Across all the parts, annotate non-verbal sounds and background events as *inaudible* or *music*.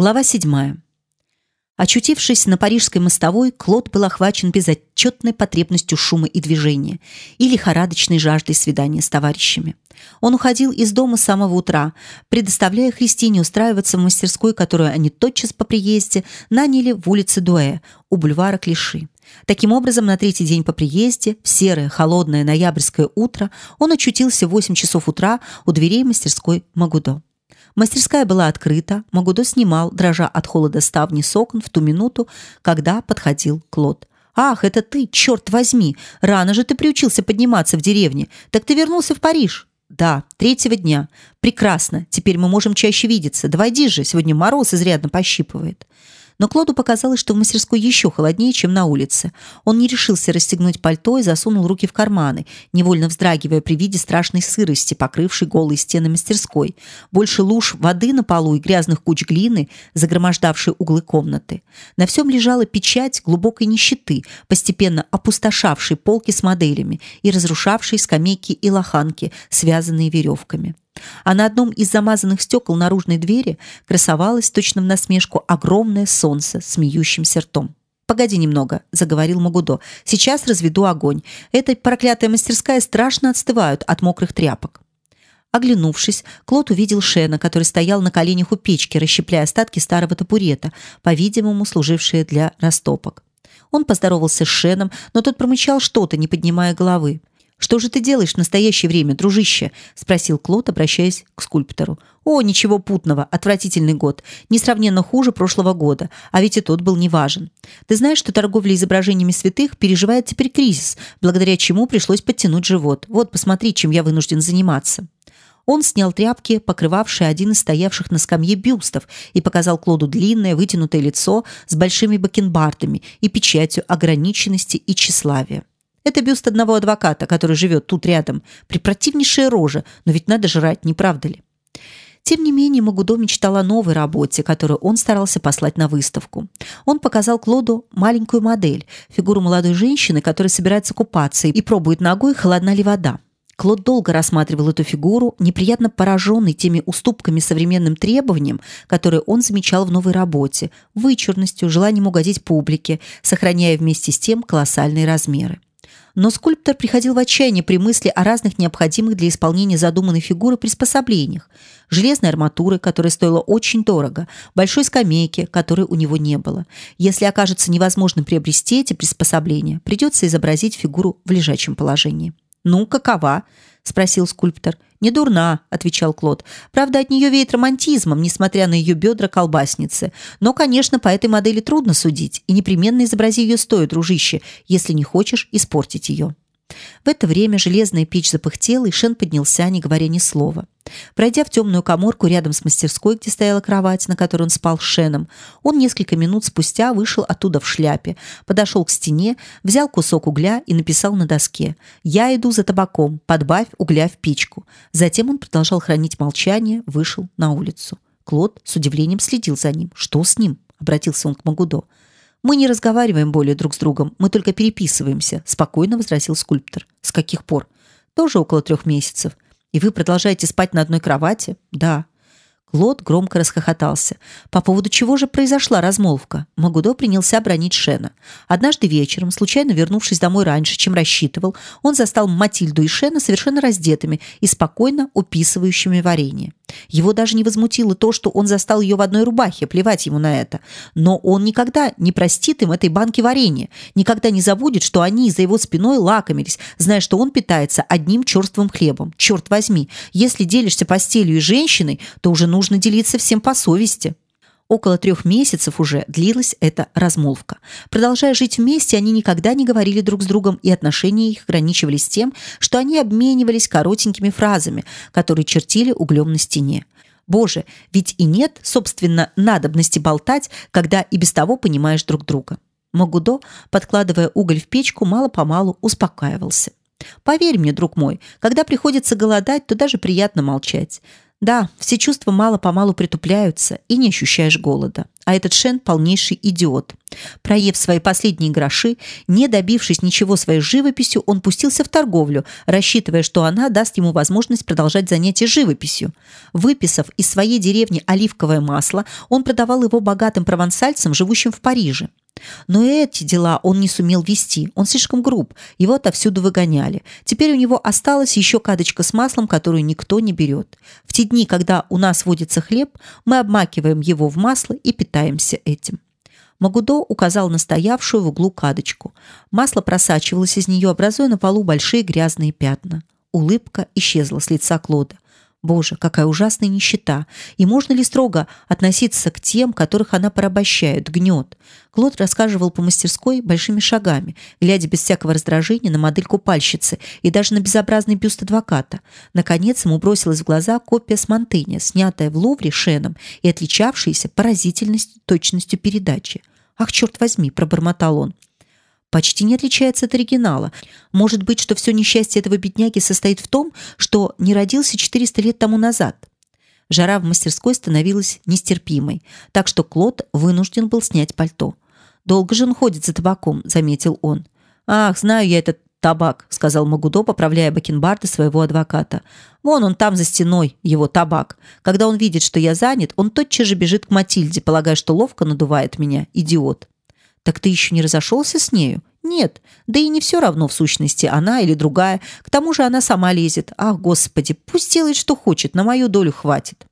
Глава 7. Очутившись на парижской мостовой, Клод был охвачен безотчетной потребностью шума и движения и лихорадочной жаждой свидания с товарищами. Он уходил из дома с самого утра, предоставляя Христине устраиваться в мастерской, которую они тотчас по приезде наняли в улице Дуэ, у бульвара Клиши. Таким образом, на третий день по приезде, в серое, холодное ноябрьское утро, он очутился в 8 часов утра у дверей мастерской Магудо. Мастерская была открыта, Магудо снимал, дрожа от холода ставни с в ту минуту, когда подходил Клод. «Ах, это ты, черт возьми! Рано же ты приучился подниматься в деревне. Так ты вернулся в Париж?» «Да, третьего дня. Прекрасно. Теперь мы можем чаще видеться. Давай же, сегодня мороз изрядно пощипывает». Но Клоду показалось, что в мастерской еще холоднее, чем на улице. Он не решился расстегнуть пальто и засунул руки в карманы, невольно вздрагивая при виде страшной сырости, покрывшей голые стены мастерской. Больше луж воды на полу и грязных куч глины, загромождавшей углы комнаты. На всем лежала печать глубокой нищеты, постепенно опустошавшей полки с моделями и разрушавшей скамейки и лоханки, связанные веревками а на одном из замазанных стекол наружной двери красовалось точно в насмешку огромное солнце смеющимся ртом. «Погоди немного», — заговорил Магудо. «Сейчас разведу огонь. Эта проклятая мастерская страшно отстывают от мокрых тряпок». Оглянувшись, Клод увидел Шена, который стоял на коленях у печки, расщепляя остатки старого табурета, по-видимому, служившие для растопок. Он поздоровался с Шеном, но тот промычал что-то, не поднимая головы. Что же ты делаешь в настоящее время, дружище? спросил Клод, обращаясь к скульптору. О, ничего путного, отвратительный год, несравненно хуже прошлого года, а ведь и тот был неважен. Ты знаешь, что торговля изображениями святых переживает теперь кризис, благодаря чему пришлось подтянуть живот. Вот, посмотри, чем я вынужден заниматься. Он снял тряпки, покрывавшие один из стоявших на скамье бюстов, и показал Клоду длинное вытянутое лицо с большими бакенбардами и печатью ограниченности и тщеславия. Это бюст одного адвоката, который живет тут рядом. Препротивнейшая рожа, но ведь надо жрать, не правда ли? Тем не менее, Магудо мечтал о новой работе, которую он старался послать на выставку. Он показал Клоду маленькую модель, фигуру молодой женщины, которая собирается купаться и пробует ногой, холодна ли вода. Клод долго рассматривал эту фигуру, неприятно пораженный теми уступками современным требованиям, которые он замечал в новой работе, вычурностью, желанием угодить публике, сохраняя вместе с тем колоссальные размеры. Но скульптор приходил в отчаяние при мысли о разных необходимых для исполнения задуманной фигуры приспособлениях: железной арматуры, которая стоила очень дорого, большой скамейки, которой у него не было. Если окажется невозможным приобрести эти приспособления, придется изобразить фигуру в лежачем положении. Ну, какова? спросил скульптор. Не дурна, отвечал Клод. Правда, от нее веет романтизмом, несмотря на ее бедра колбасницы. Но, конечно, по этой модели трудно судить, и непременно изобрази ее стоит, дружище, если не хочешь испортить ее. В это время железная печь запыхтела, и Шен поднялся, не говоря ни слова. Пройдя в темную каморку рядом с мастерской, где стояла кровать, на которой он спал с Шеном, он несколько минут спустя вышел оттуда в шляпе, подошел к стене, взял кусок угля и написал на доске: "Я иду за табаком, подбавь угля в печку". Затем он продолжал хранить молчание, вышел на улицу. Клод с удивлением следил за ним. Что с ним? обратился он к Магудо. Мы не разговариваем более друг с другом, мы только переписываемся, спокойно возразил скульптор. С каких пор? Тоже около трех месяцев. И вы продолжаете спать на одной кровати? Да. Клод громко расхохотался. По поводу чего же произошла размолвка? Магудо принялся бронить Шена. Однажды вечером, случайно вернувшись домой раньше, чем рассчитывал, он застал Матильду и Шена совершенно раздетыми и спокойно уписывающими варенье. Его даже не возмутило то, что он застал ее в одной рубахе, плевать ему на это. Но он никогда не простит им этой банки варенья, никогда не забудет, что они за его спиной лакомились, зная, что он питается одним черствым хлебом. Черт возьми, если делишься постелью и женщиной, то уже нужно делиться всем по совести. Около трех месяцев уже длилась эта размолвка. Продолжая жить вместе, они никогда не говорили друг с другом, и отношения их ограничивались тем, что они обменивались коротенькими фразами, которые чертили углем на стене. Боже, ведь и нет, собственно, надобности болтать, когда и без того понимаешь друг друга. Магудо, подкладывая уголь в печку, мало-помалу успокаивался. Поверь мне, друг мой, когда приходится голодать, то даже приятно молчать. Да, все чувства мало-помалу притупляются, и не ощущаешь голода. А этот Шен – полнейший идиот. Проев свои последние гроши, не добившись ничего своей живописью, он пустился в торговлю, рассчитывая, что она даст ему возможность продолжать занятия живописью. Выписав из своей деревни оливковое масло, он продавал его богатым провансальцам, живущим в Париже. Но и эти дела он не сумел вести, он слишком груб, его отовсюду выгоняли. Теперь у него осталась еще кадочка с маслом, которую никто не берет. В те дни, когда у нас водится хлеб, мы обмакиваем его в масло и питаемся этим. Магудо указал на стоявшую в углу кадочку. Масло просачивалось из нее, образуя на полу большие грязные пятна. Улыбка исчезла с лица Клода. Боже, какая ужасная нищета! И можно ли строго относиться к тем, которых она порабощает, гнет? Клод рассказывал по мастерской большими шагами, глядя без всякого раздражения на модель купальщицы и даже на безобразный бюст адвоката. Наконец ему бросилась в глаза копия с Монтэня, снятая в Лувре Шеном и отличавшаяся поразительностью точностью передачи. «Ах, черт возьми!» – пробормотал он почти не отличается от оригинала. Может быть, что все несчастье этого бедняги состоит в том, что не родился 400 лет тому назад. Жара в мастерской становилась нестерпимой, так что Клод вынужден был снять пальто. Долго же он ходит за табаком, заметил он. Ах, знаю я этот табак, сказал Магудо, поправляя бакенбарды своего адвоката. Вон он там за стеной, его табак. Когда он видит, что я занят, он тотчас же бежит к Матильде, полагая, что ловко надувает меня, идиот. Так ты еще не разошелся с нею? Нет, да и не все равно в сущности, она или другая. К тому же она сама лезет. Ах, господи, пусть делает, что хочет, на мою долю хватит.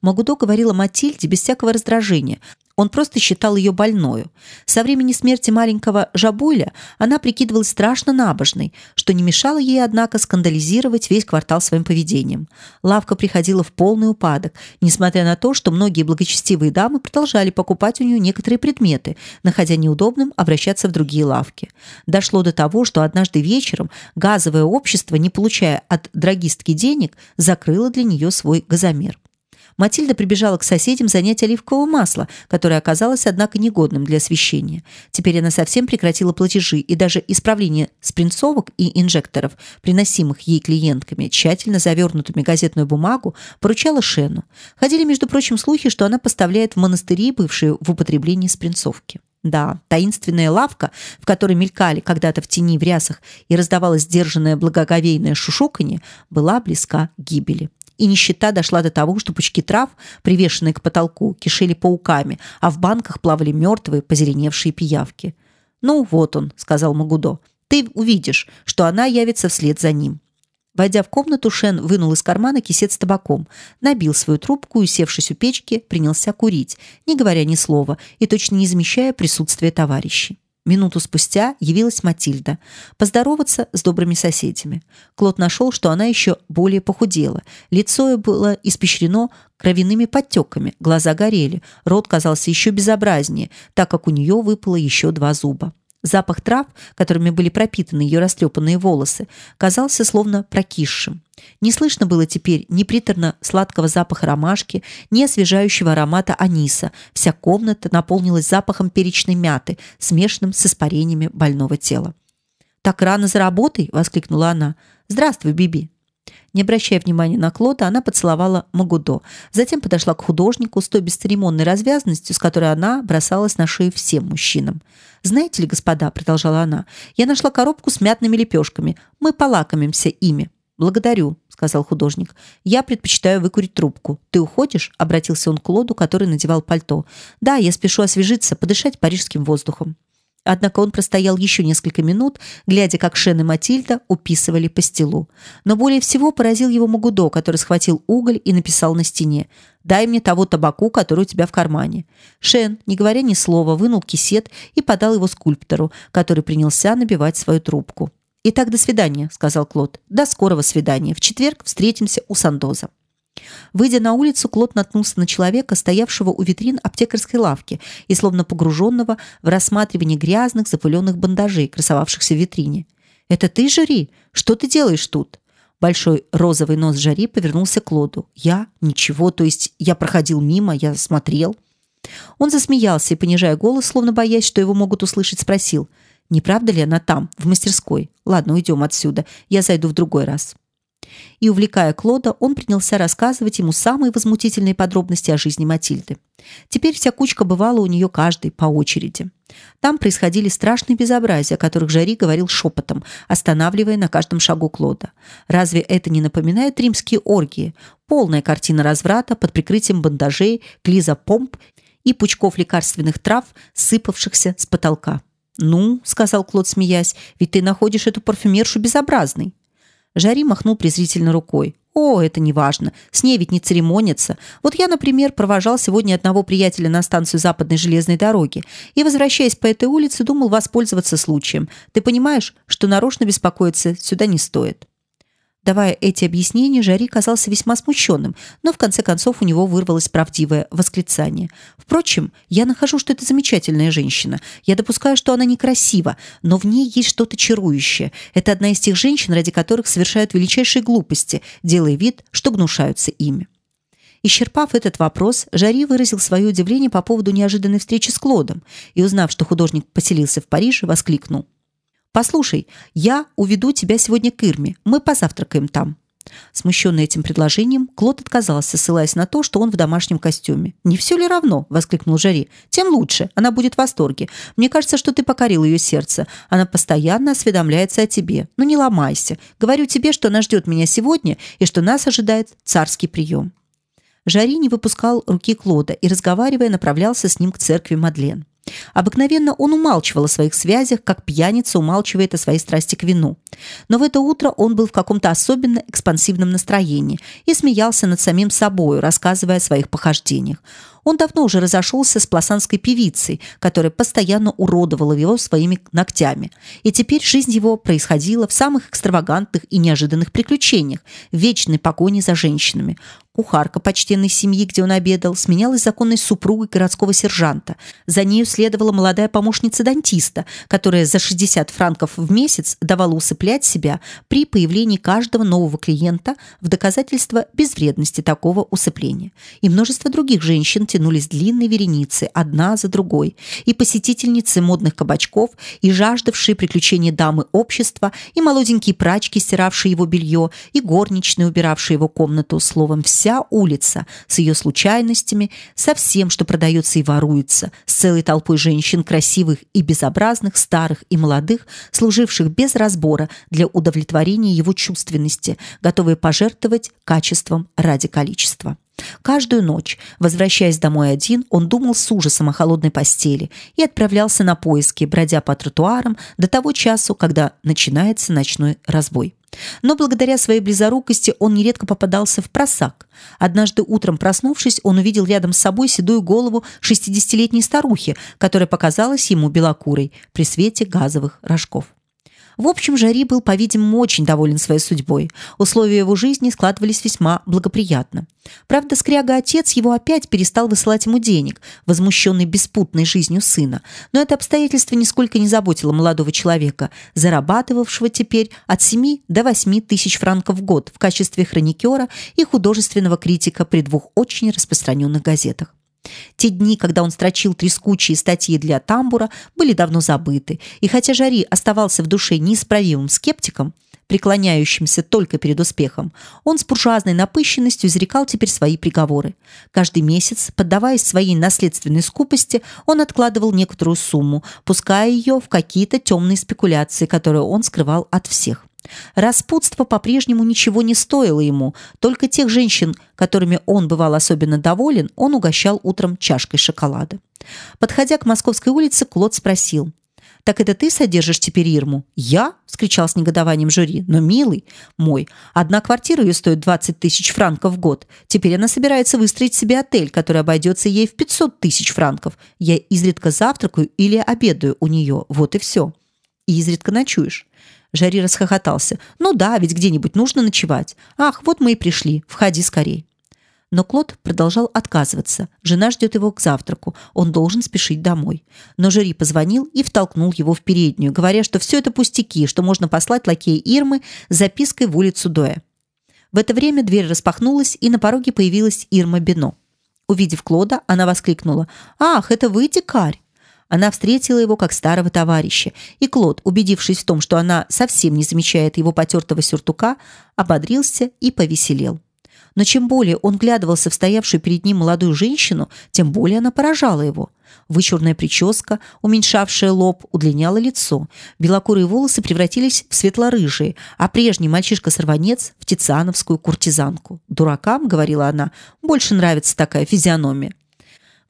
Магудо говорила Матильде без всякого раздражения, он просто считал ее больною. Со времени смерти маленького Жабуля она прикидывалась страшно набожной, что не мешало ей, однако, скандализировать весь квартал своим поведением. Лавка приходила в полный упадок, несмотря на то, что многие благочестивые дамы продолжали покупать у нее некоторые предметы, находя неудобным обращаться в другие лавки. Дошло до того, что однажды вечером газовое общество, не получая от драгистки денег, закрыло для нее свой газомер. Матильда прибежала к соседям занять оливкового масла, которое оказалось, однако, негодным для освещения. Теперь она совсем прекратила платежи, и даже исправление спринцовок и инжекторов, приносимых ей клиентками, тщательно завернутыми газетную бумагу, поручала Шену. Ходили, между прочим, слухи, что она поставляет в монастыри, бывшие в употреблении спринцовки. Да, таинственная лавка, в которой мелькали когда-то в тени в рясах и раздавалось сдержанное благоговейное шушуканье, была близка к гибели и нищета дошла до того, что пучки трав, привешенные к потолку, кишели пауками, а в банках плавали мертвые, позеленевшие пиявки. «Ну, вот он», — сказал Магудо. «Ты увидишь, что она явится вслед за ним». Войдя в комнату, Шен вынул из кармана кисет с табаком, набил свою трубку и, усевшись у печки, принялся курить, не говоря ни слова и точно не замечая присутствия товарищей. Минуту спустя явилась Матильда поздороваться с добрыми соседями. Клод нашел, что она еще более похудела. Лицо ее было испещрено кровяными подтеками, глаза горели, рот казался еще безобразнее, так как у нее выпало еще два зуба. Запах трав, которыми были пропитаны ее растрепанные волосы, казался словно прокисшим. Не слышно было теперь ни приторно-сладкого запаха ромашки, ни освежающего аромата аниса. Вся комната наполнилась запахом перечной мяты, смешанным с испарениями больного тела. «Так рано за работой!» – воскликнула она. «Здравствуй, Биби!» Не обращая внимания на Клода, она поцеловала Магудо. Затем подошла к художнику с той бесцеремонной развязностью, с которой она бросалась на шею всем мужчинам. «Знаете ли, господа», — продолжала она, — «я нашла коробку с мятными лепешками. Мы полакомимся ими». «Благодарю», — сказал художник. «Я предпочитаю выкурить трубку. Ты уходишь?» — обратился он к Клоду, который надевал пальто. «Да, я спешу освежиться, подышать парижским воздухом». Однако он простоял еще несколько минут, глядя, как Шен и Матильда уписывали по стелу. Но более всего поразил его Магудо, который схватил уголь и написал на стене «Дай мне того табаку, который у тебя в кармане». Шен, не говоря ни слова, вынул кисет и подал его скульптору, который принялся набивать свою трубку. «Итак, до свидания», — сказал Клод. «До скорого свидания. В четверг встретимся у Сандоза». Выйдя на улицу, Клод наткнулся на человека, стоявшего у витрин аптекарской лавки и словно погруженного в рассматривание грязных запыленных бандажей, красовавшихся в витрине. «Это ты, Жари? Что ты делаешь тут?» Большой розовый нос Жари повернулся к Клоду. «Я? Ничего, то есть я проходил мимо, я смотрел». Он засмеялся и, понижая голос, словно боясь, что его могут услышать, спросил, «Не правда ли она там, в мастерской? Ладно, уйдем отсюда, я зайду в другой раз». И, увлекая Клода, он принялся рассказывать ему самые возмутительные подробности о жизни Матильды. Теперь вся кучка бывала у нее каждый по очереди. Там происходили страшные безобразия, о которых Жари говорил шепотом, останавливая на каждом шагу Клода. Разве это не напоминает римские оргии? Полная картина разврата под прикрытием бандажей, клиза-помп и пучков лекарственных трав, сыпавшихся с потолка. «Ну», — сказал Клод, смеясь, — «ведь ты находишь эту парфюмершу безобразной». Жари махнул презрительно рукой. «О, это не важно. С ней ведь не церемонятся. Вот я, например, провожал сегодня одного приятеля на станцию Западной железной дороги и, возвращаясь по этой улице, думал воспользоваться случаем. Ты понимаешь, что нарочно беспокоиться сюда не стоит?» Давая эти объяснения, Жари казался весьма смущенным, но в конце концов у него вырвалось правдивое восклицание. Впрочем, я нахожу, что это замечательная женщина. Я допускаю, что она некрасива, но в ней есть что-то чарующее. Это одна из тех женщин, ради которых совершают величайшие глупости, делая вид, что гнушаются ими. Исчерпав этот вопрос, Жари выразил свое удивление по поводу неожиданной встречи с Клодом и, узнав, что художник поселился в Париже, воскликнул: Послушай, я уведу тебя сегодня к Ирме. Мы позавтракаем там. Смущенный этим предложением, Клод отказался, ссылаясь на то, что он в домашнем костюме. «Не все ли равно?» – воскликнул Жари. «Тем лучше. Она будет в восторге. Мне кажется, что ты покорил ее сердце. Она постоянно осведомляется о тебе. Ну не ломайся. Говорю тебе, что она ждет меня сегодня и что нас ожидает царский прием». Жари не выпускал руки Клода и, разговаривая, направлялся с ним к церкви Мадлен. Обыкновенно он умалчивал о своих связях, как пьяница умалчивает о своей страсти к вину. Но в это утро он был в каком-то особенно экспансивном настроении и смеялся над самим собой, рассказывая о своих похождениях. Он давно уже разошелся с пласанской певицей, которая постоянно уродовала его своими ногтями. И теперь жизнь его происходила в самых экстравагантных и неожиданных приключениях, в вечной погоне за женщинами. Кухарка почтенной семьи, где он обедал, сменялась законной супругой городского сержанта. За нею следовала молодая помощница дантиста, которая за 60 франков в месяц давала усыплять себя при появлении каждого нового клиента в доказательство безвредности такого усыпления. И множество других женщин тянулись длинные вереницы, одна за другой, и посетительницы модных кабачков, и жаждавшие приключений дамы общества, и молоденькие прачки, стиравшие его белье, и горничные, убиравшие его комнату, словом, вся улица с ее случайностями, со всем, что продается и воруется, с целой толпой женщин, красивых и безобразных, старых и молодых, служивших без разбора для удовлетворения его чувственности, готовые пожертвовать качеством ради количества. Каждую ночь, возвращаясь домой один, он думал с ужасом о холодной постели и отправлялся на поиски, бродя по тротуарам до того часу, когда начинается ночной разбой. Но благодаря своей близорукости он нередко попадался в просак. Однажды утром проснувшись, он увидел рядом с собой седую голову шестидесятилетней старухи, которая показалась ему белокурой при свете газовых рожков. В общем, Жари был, по-видимому, очень доволен своей судьбой. Условия его жизни складывались весьма благоприятно. Правда, скряга-отец его опять перестал высылать ему денег, возмущенный беспутной жизнью сына. Но это обстоятельство нисколько не заботило молодого человека, зарабатывавшего теперь от 7 до 8 тысяч франков в год в качестве хроникера и художественного критика при двух очень распространенных газетах. Те дни, когда он строчил трескучие статьи для тамбура, были давно забыты, и хотя Жари оставался в душе неисправимым скептиком, преклоняющимся только перед успехом, он с буржуазной напыщенностью изрекал теперь свои приговоры. Каждый месяц, поддаваясь своей наследственной скупости, он откладывал некоторую сумму, пуская ее в какие-то темные спекуляции, которые он скрывал от всех. Распутство по-прежнему ничего не стоило ему, только тех женщин, которыми он бывал особенно доволен, он угощал утром чашкой шоколада. Подходя к Московской улице, Клод спросил: так это ты содержишь теперь Ирму? Я? – вскричал с негодованием жюри. Но милый мой, одна квартира ее стоит 20 тысяч франков в год. Теперь она собирается выстроить себе отель, который обойдется ей в 500 тысяч франков. Я изредка завтракаю или обедаю у нее. Вот и все. И изредка ночуешь. Жари расхохотался. «Ну да, ведь где-нибудь нужно ночевать. Ах, вот мы и пришли. Входи скорей». Но Клод продолжал отказываться. Жена ждет его к завтраку. Он должен спешить домой. Но Жюри позвонил и втолкнул его в переднюю, говоря, что все это пустяки, что можно послать лакея Ирмы с запиской в улицу Доя. В это время дверь распахнулась, и на пороге появилась Ирма Бино. Увидев Клода, она воскликнула: "Ах, это вы, дикарь!" Она встретила его как старого товарища, и Клод, убедившись в том, что она совсем не замечает его потертого сюртука, ободрился и повеселел. Но чем более он глядывался в стоявшую перед ним молодую женщину, тем более она поражала его. Вычурная прическа, уменьшавшая лоб, удлиняла лицо. Белокурые волосы превратились в светло-рыжие, а прежний мальчишка-сорванец в тициановскую куртизанку. «Дуракам, — говорила она, — больше нравится такая физиономия».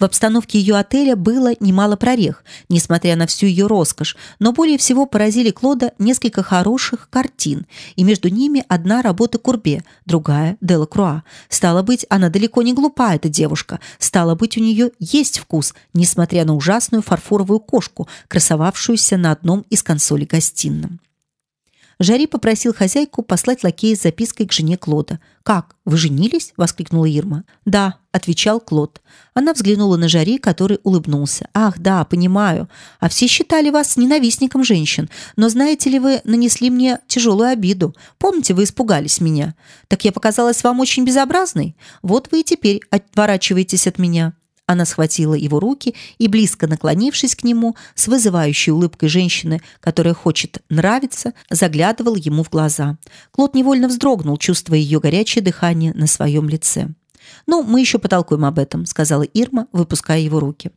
В обстановке ее отеля было немало прорех, несмотря на всю ее роскошь, но более всего поразили Клода несколько хороших картин, и между ними одна работа Курбе, другая – Дела Круа. Стало быть, она далеко не глупа, эта девушка. Стало быть, у нее есть вкус, несмотря на ужасную фарфоровую кошку, красовавшуюся на одном из консолей гостином. Жари попросил хозяйку послать лакея с запиской к жене Клода. «Как? Вы женились?» – воскликнула Ирма. «Да», – отвечал Клод. Она взглянула на Жари, который улыбнулся. «Ах, да, понимаю. А все считали вас ненавистником женщин. Но знаете ли вы, нанесли мне тяжелую обиду. Помните, вы испугались меня? Так я показалась вам очень безобразной? Вот вы и теперь отворачиваетесь от меня». Она схватила его руки и, близко наклонившись к нему, с вызывающей улыбкой женщины, которая хочет нравиться, заглядывала ему в глаза. Клод невольно вздрогнул, чувствуя ее горячее дыхание на своем лице. «Ну, мы еще потолкуем об этом», — сказала Ирма, выпуская его руки.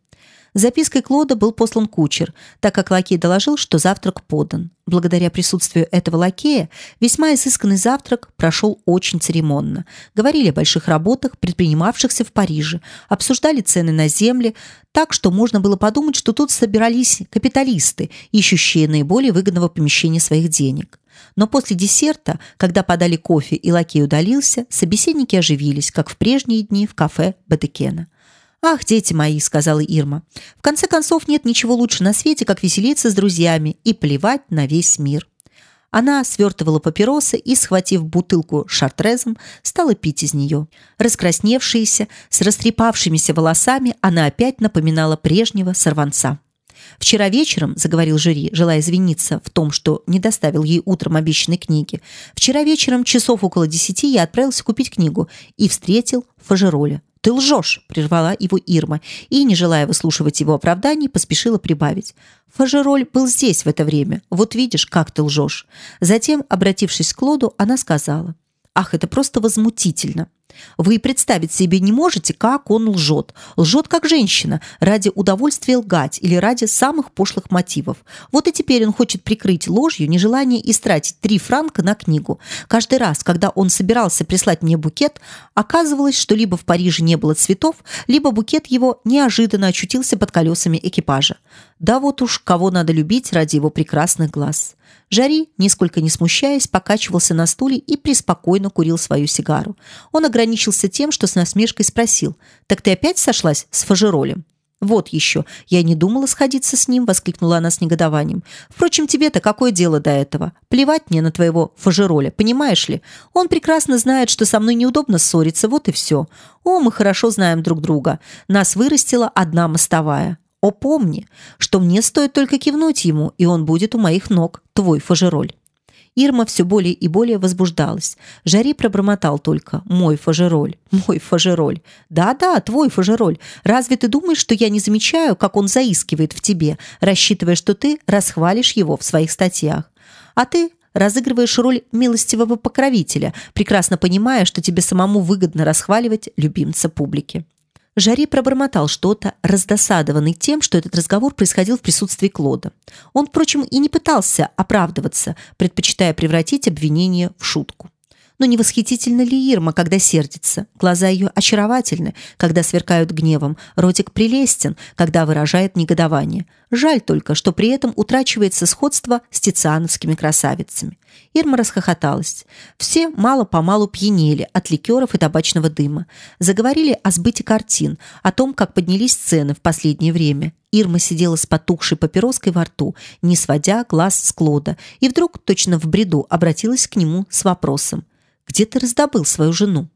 Запиской Клода был послан кучер, так как лакей доложил, что завтрак подан. Благодаря присутствию этого лакея весьма изысканный завтрак прошел очень церемонно. Говорили о больших работах, предпринимавшихся в Париже, обсуждали цены на земли, так что можно было подумать, что тут собирались капиталисты, ищущие наиболее выгодного помещения своих денег. Но после десерта, когда подали кофе и лакей удалился, собеседники оживились, как в прежние дни в кафе Бадекена. «Ах, дети мои», — сказала Ирма, — «в конце концов нет ничего лучше на свете, как веселиться с друзьями и плевать на весь мир». Она свертывала папиросы и, схватив бутылку шартрезом, стала пить из нее. Раскрасневшаяся, с растрепавшимися волосами, она опять напоминала прежнего сорванца. «Вчера вечером», — заговорил жюри, желая извиниться в том, что не доставил ей утром обещанной книги, «вчера вечером, часов около десяти, я отправился купить книгу и встретил Фажероля. «Ты лжешь!» – прервала его Ирма и, не желая выслушивать его оправданий, поспешила прибавить. «Фажероль был здесь в это время. Вот видишь, как ты лжешь!» Затем, обратившись к Клоду, она сказала. «Ах, это просто возмутительно! Вы представить себе не можете, как он лжет. Лжет, как женщина, ради удовольствия лгать или ради самых пошлых мотивов. Вот и теперь он хочет прикрыть ложью нежелание истратить три франка на книгу. Каждый раз, когда он собирался прислать мне букет, оказывалось, что либо в Париже не было цветов, либо букет его неожиданно очутился под колесами экипажа. Да вот уж кого надо любить ради его прекрасных глаз. Жари, нисколько не смущаясь, покачивался на стуле и преспокойно курил свою сигару. Он ограничился тем, что с насмешкой спросил: "Так ты опять сошлась с Фажеролем?" «Вот еще. Я не думала сходиться с ним», — воскликнула она с негодованием. «Впрочем, тебе-то какое дело до этого? Плевать мне на твоего фажероля, понимаешь ли? Он прекрасно знает, что со мной неудобно ссориться, вот и все. О, мы хорошо знаем друг друга. Нас вырастила одна мостовая. О, помни, что мне стоит только кивнуть ему, и он будет у моих ног, твой фажероль. Ирма все более и более возбуждалась. Жари пробормотал только «Мой фажероль, *laughs* мой фажероль». «Да-да, твой фажероль. Разве ты думаешь, что я не замечаю, как он заискивает в тебе, рассчитывая, что ты расхвалишь его в своих статьях? А ты разыгрываешь роль милостивого покровителя, прекрасно понимая, что тебе самому выгодно расхваливать любимца публики». Жари пробормотал что-то, раздосадованный тем, что этот разговор происходил в присутствии Клода. Он, впрочем, и не пытался оправдываться, предпочитая превратить обвинение в шутку. Но не восхитительна ли Ирма, когда сердится? Глаза ее очаровательны, когда сверкают гневом, ротик прелестен, когда выражает негодование. Жаль только, что при этом утрачивается сходство с тициановскими красавицами. Ирма расхохоталась. Все мало-помалу пьянели от ликеров и табачного дыма. Заговорили о сбыте картин, о том, как поднялись цены в последнее время. Ирма сидела с потухшей папироской во рту, не сводя глаз с Клода, и вдруг, точно в бреду, обратилась к нему с вопросом. Где ты раздобыл свою жену?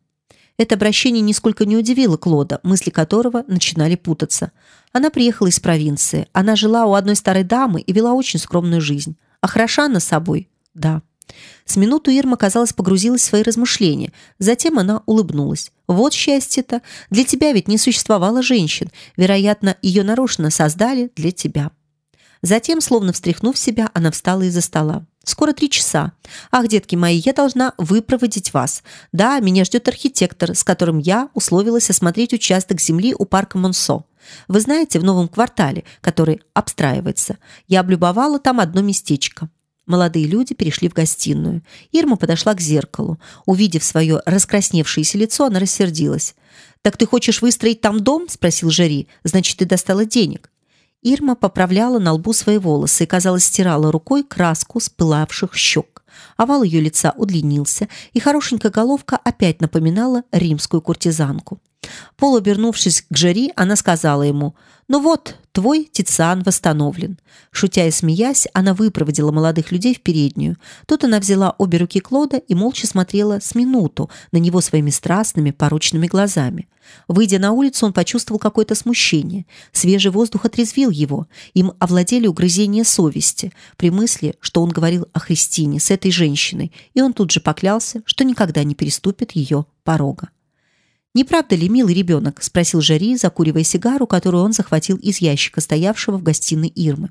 Это обращение нисколько не удивило Клода, мысли которого начинали путаться. Она приехала из провинции. Она жила у одной старой дамы и вела очень скромную жизнь. А хороша она собой? Да. С минуту Ирма, казалось, погрузилась в свои размышления. Затем она улыбнулась. «Вот счастье-то! Для тебя ведь не существовало женщин. Вероятно, ее нарочно создали для тебя». Затем, словно встряхнув себя, она встала из-за стола. Скоро три часа. Ах, детки мои, я должна выпроводить вас. Да, меня ждет архитектор, с которым я условилась осмотреть участок земли у парка Монсо. Вы знаете, в новом квартале, который обстраивается, я облюбовала там одно местечко. Молодые люди перешли в гостиную. Ирма подошла к зеркалу. Увидев свое раскрасневшееся лицо, она рассердилась. «Так ты хочешь выстроить там дом?» – спросил Жери. «Значит, ты достала денег». Ирма поправляла на лбу свои волосы и, казалось, стирала рукой краску с пылавших щек. Овал ее лица удлинился, и хорошенькая головка опять напоминала римскую куртизанку. Полуобернувшись к Жери, она сказала ему «Ну вот, твой Тициан восстановлен». Шутя и смеясь, она выпроводила молодых людей в переднюю. Тут она взяла обе руки Клода и молча смотрела с минуту на него своими страстными, порочными глазами. Выйдя на улицу, он почувствовал какое-то смущение. Свежий воздух отрезвил его. Им овладели угрызения совести при мысли, что он говорил о Христине с этой женщиной, и он тут же поклялся, что никогда не переступит ее порога. «Не правда ли, милый ребенок?» – спросил Жари, закуривая сигару, которую он захватил из ящика, стоявшего в гостиной Ирмы.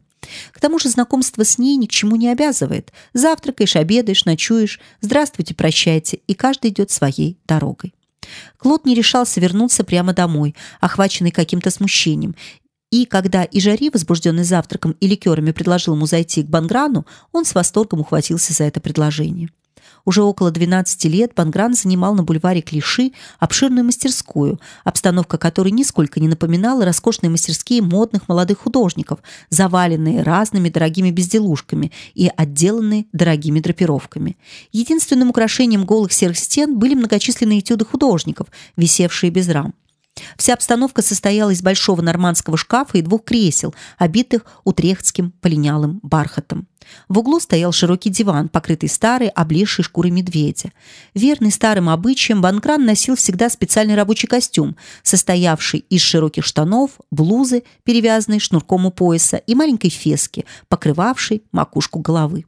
«К тому же знакомство с ней ни к чему не обязывает. Завтракаешь, обедаешь, ночуешь, здравствуйте, прощайте, и каждый идет своей дорогой». Клод не решался вернуться прямо домой, охваченный каким-то смущением, и когда Ижари, возбужденный завтраком и ликерами, предложил ему зайти к Банграну, он с восторгом ухватился за это предложение. Уже около 12 лет Бангран занимал на бульваре Клиши обширную мастерскую, обстановка которой нисколько не напоминала роскошные мастерские модных молодых художников, заваленные разными дорогими безделушками и отделанные дорогими драпировками. Единственным украшением голых серых стен были многочисленные этюды художников, висевшие без рам. Вся обстановка состояла из большого нормандского шкафа и двух кресел, обитых утрехтским полинялым бархатом. В углу стоял широкий диван, покрытый старой, облезшей шкурой медведя. Верный старым обычаям, Банкран носил всегда специальный рабочий костюм, состоявший из широких штанов, блузы, перевязанной шнурком у пояса, и маленькой фески, покрывавшей макушку головы.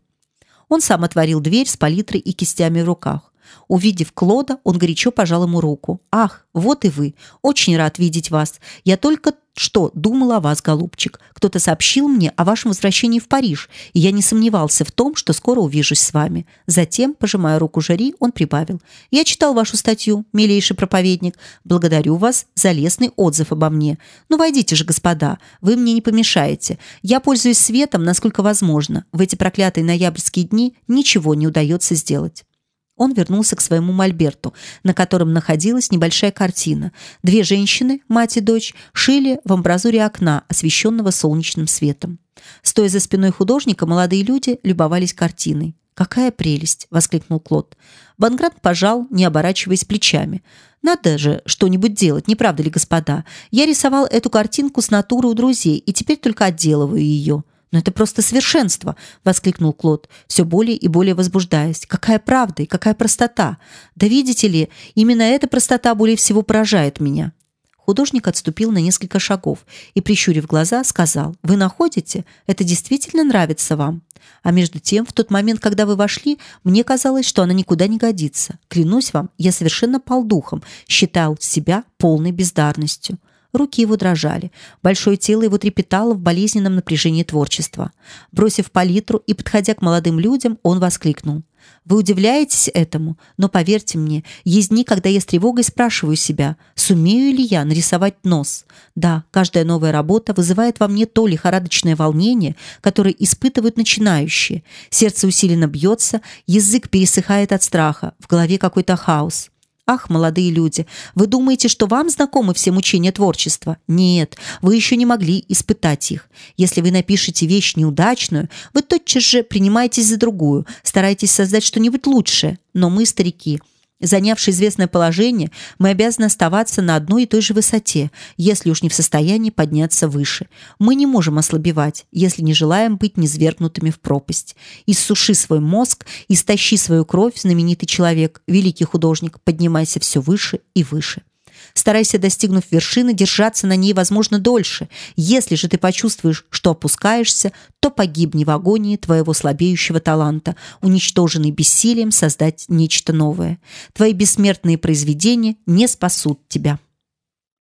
Он сам отворил дверь с палитрой и кистями в руках. Увидев Клода, он горячо пожал ему руку. «Ах, вот и вы! Очень рад видеть вас. Я только что думал о вас, голубчик. Кто-то сообщил мне о вашем возвращении в Париж, и я не сомневался в том, что скоро увижусь с вами». Затем, пожимая руку Жери, он прибавил. «Я читал вашу статью, милейший проповедник. Благодарю вас за лестный отзыв обо мне. Ну, войдите же, господа, вы мне не помешаете. Я пользуюсь светом, насколько возможно. В эти проклятые ноябрьские дни ничего не удается сделать». Он вернулся к своему мольберту, на котором находилась небольшая картина. Две женщины, мать и дочь, шили в амбразуре окна, освещенного солнечным светом. Стоя за спиной художника, молодые люди любовались картиной. «Какая прелесть!» — воскликнул Клод. Банград пожал, не оборачиваясь плечами. «Надо же что-нибудь делать, не правда ли, господа? Я рисовал эту картинку с натуры у друзей и теперь только отделываю ее. «Но это просто совершенство!» — воскликнул Клод, все более и более возбуждаясь. «Какая правда и какая простота! Да видите ли, именно эта простота более всего поражает меня!» Художник отступил на несколько шагов и, прищурив глаза, сказал, «Вы находите? Это действительно нравится вам?» А между тем, в тот момент, когда вы вошли, мне казалось, что она никуда не годится. Клянусь вам, я совершенно пал духом, считал себя полной бездарностью. Руки его дрожали, большое тело его трепетало в болезненном напряжении творчества. Бросив палитру и подходя к молодым людям, он воскликнул: "Вы удивляетесь этому, но поверьте мне, есть дни, когда я с тревогой спрашиваю себя, сумею ли я нарисовать нос. Да, каждая новая работа вызывает во мне то лихорадочное волнение, которое испытывают начинающие. Сердце усиленно бьется, язык пересыхает от страха, в голове какой-то хаос. Ах, молодые люди, вы думаете, что вам знакомы все мучения творчества? Нет, вы еще не могли испытать их. Если вы напишете вещь неудачную, вы тотчас же принимаетесь за другую, стараетесь создать что-нибудь лучшее. Но мы, старики, Занявши известное положение, мы обязаны оставаться на одной и той же высоте, если уж не в состоянии подняться выше. Мы не можем ослабевать, если не желаем быть низвергнутыми в пропасть. Иссуши свой мозг, истощи свою кровь, знаменитый человек, великий художник, поднимайся все выше и выше. Старайся, достигнув вершины, держаться на ней, возможно, дольше. Если же ты почувствуешь, что опускаешься, то погибни в агонии твоего слабеющего таланта, уничтоженный бессилием создать нечто новое. Твои бессмертные произведения не спасут тебя.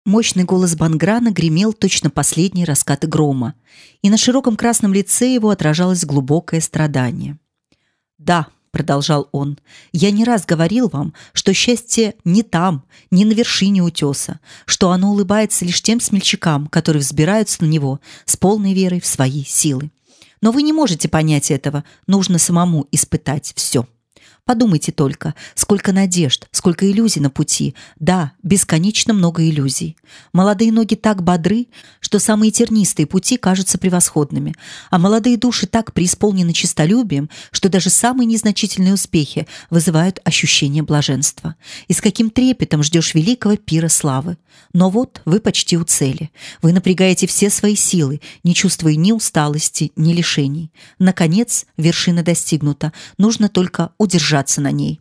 Мощный голос Банграна гремел точно последние раскаты грома, и на широком красном лице его отражалось глубокое страдание. «Да», — продолжал он, — «я не раз говорил вам, что счастье не там, не на вершине утеса, что оно улыбается лишь тем смельчакам, которые взбираются на него с полной верой в свои силы. Но вы не можете понять этого, нужно самому испытать все». Подумайте только, сколько надежд, сколько иллюзий на пути. Да, бесконечно много иллюзий. Молодые ноги так бодры, что самые тернистые пути кажутся превосходными, а молодые души так преисполнены честолюбием, что даже самые незначительные успехи вызывают ощущение блаженства. И с каким трепетом ждешь великого пира славы. Но вот вы почти у цели. Вы напрягаете все свои силы, не чувствуя ни усталости, ни лишений. Наконец, вершина достигнута. Нужно только удержать удержаться на ней.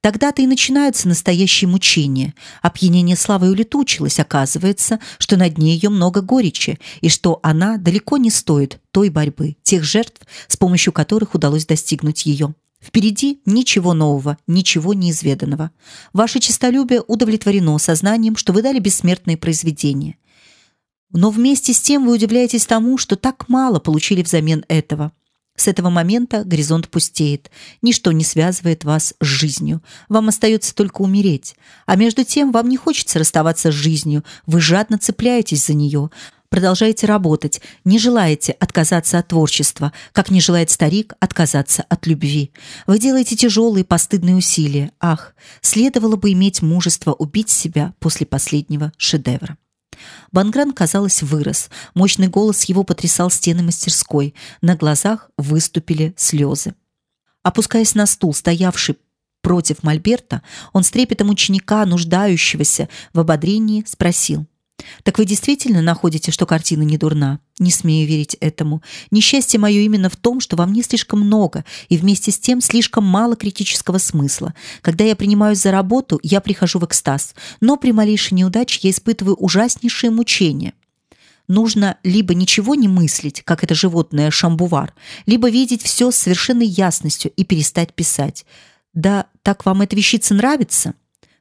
Тогда-то и начинаются настоящие мучения. Опьянение славой улетучилось, оказывается, что на дне ее много горечи, и что она далеко не стоит той борьбы, тех жертв, с помощью которых удалось достигнуть ее. Впереди ничего нового, ничего неизведанного. Ваше честолюбие удовлетворено сознанием, что вы дали бессмертные произведения. Но вместе с тем вы удивляетесь тому, что так мало получили взамен этого. С этого момента горизонт пустеет. Ничто не связывает вас с жизнью. Вам остается только умереть. А между тем вам не хочется расставаться с жизнью. Вы жадно цепляетесь за нее. Продолжаете работать, не желаете отказаться от творчества, как не желает старик отказаться от любви. Вы делаете тяжелые постыдные усилия. Ах, следовало бы иметь мужество убить себя после последнего шедевра. Бангран, казалось, вырос. Мощный голос его потрясал стены мастерской. На глазах выступили слезы. Опускаясь на стул, стоявший против Мольберта, он с трепетом ученика, нуждающегося в ободрении, спросил: так вы действительно находите, что картина не дурна? Не смею верить этому. Несчастье мое именно в том, что во мне слишком много и вместе с тем слишком мало критического смысла. Когда я принимаюсь за работу, я прихожу в экстаз, но при малейшей неудаче я испытываю ужаснейшие мучения. Нужно либо ничего не мыслить, как это животное шамбувар, либо видеть все с совершенной ясностью и перестать писать. Да, так вам эта вещица нравится?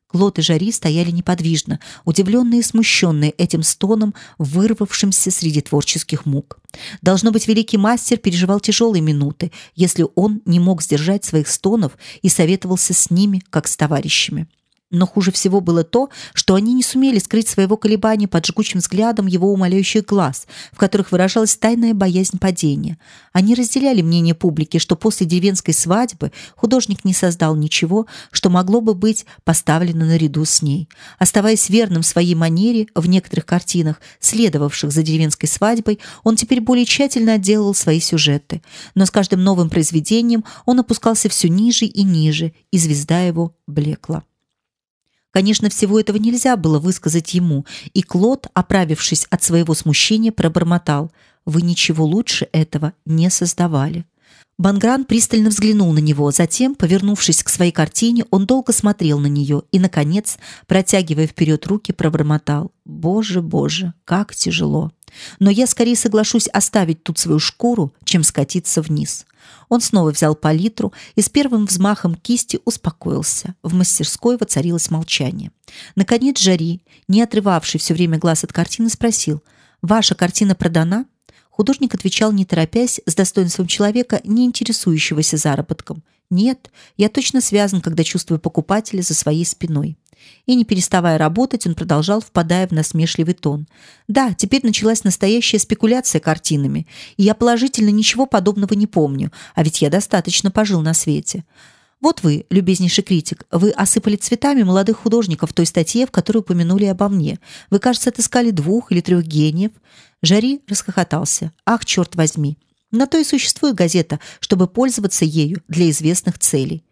Клод и Жари стояли неподвижно, удивленные и смущенные этим стоном, вырвавшимся среди творческих мук. Должно быть, великий мастер переживал тяжелые минуты, если он не мог сдержать своих стонов и советовался с ними, как с товарищами. Но хуже всего было то, что они не сумели скрыть своего колебания под жгучим взглядом его умоляющих глаз, в которых выражалась тайная боязнь падения. Они разделяли мнение публики, что после деревенской свадьбы художник не создал ничего, что могло бы быть поставлено наряду с ней. Оставаясь верным своей манере в некоторых картинах, следовавших за деревенской свадьбой, он теперь более тщательно отделывал свои сюжеты. Но с каждым новым произведением он опускался все ниже и ниже, и звезда его блекла. Конечно, всего этого нельзя было высказать ему, и Клод, оправившись от своего смущения, пробормотал: "Вы ничего лучше этого не создавали". Бангран пристально взглянул на него, затем, повернувшись к своей картине, он долго смотрел на нее и, наконец, протягивая вперед руки, пробормотал: "Боже, боже, как тяжело! Но я скорее соглашусь оставить тут свою шкуру, чем скатиться вниз". Он снова взял палитру и с первым взмахом кисти успокоился. В мастерской воцарилось молчание. Наконец Жари, не отрывавший все время глаз от картины, спросил: "Ваша картина продана?" Художник отвечал, не торопясь, с достоинством человека, не интересующегося заработком. Нет, я точно связан, когда чувствую покупателя за своей спиной. И не переставая работать, он продолжал, впадая в насмешливый тон. Да, теперь началась настоящая спекуляция картинами, и я положительно ничего подобного не помню, а ведь я достаточно пожил на свете. Вот вы, любезнейший критик, вы осыпали цветами молодых художников в той статье, в которой упомянули обо мне. Вы, кажется, отыскали двух или трех гениев. Жари расхохотался. Ах, черт возьми! На то и существует газета, чтобы пользоваться ею для известных целей.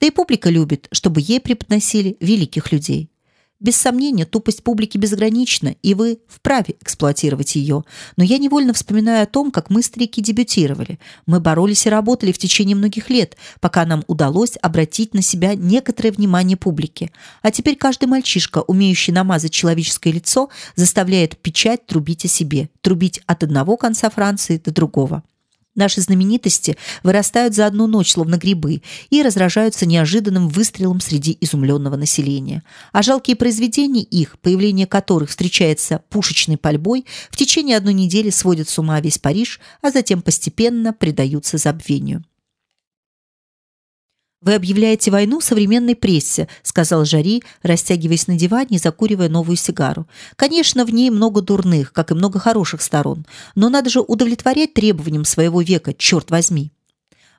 Да и публика любит, чтобы ей преподносили великих людей. Без сомнения, тупость публики безгранична, и вы вправе эксплуатировать ее. Но я невольно вспоминаю о том, как мы, старики, дебютировали. Мы боролись и работали в течение многих лет, пока нам удалось обратить на себя некоторое внимание публики. А теперь каждый мальчишка, умеющий намазать человеческое лицо, заставляет печать трубить о себе, трубить от одного конца Франции до другого. Наши знаменитости вырастают за одну ночь, словно грибы, и разражаются неожиданным выстрелом среди изумленного населения. А жалкие произведения их, появление которых встречается пушечной пальбой, в течение одной недели сводят с ума весь Париж, а затем постепенно предаются забвению. Вы объявляете войну современной прессе, сказал Жари, растягиваясь на диване и закуривая новую сигару. Конечно, в ней много дурных, как и много хороших сторон, но надо же удовлетворять требованиям своего века, черт возьми.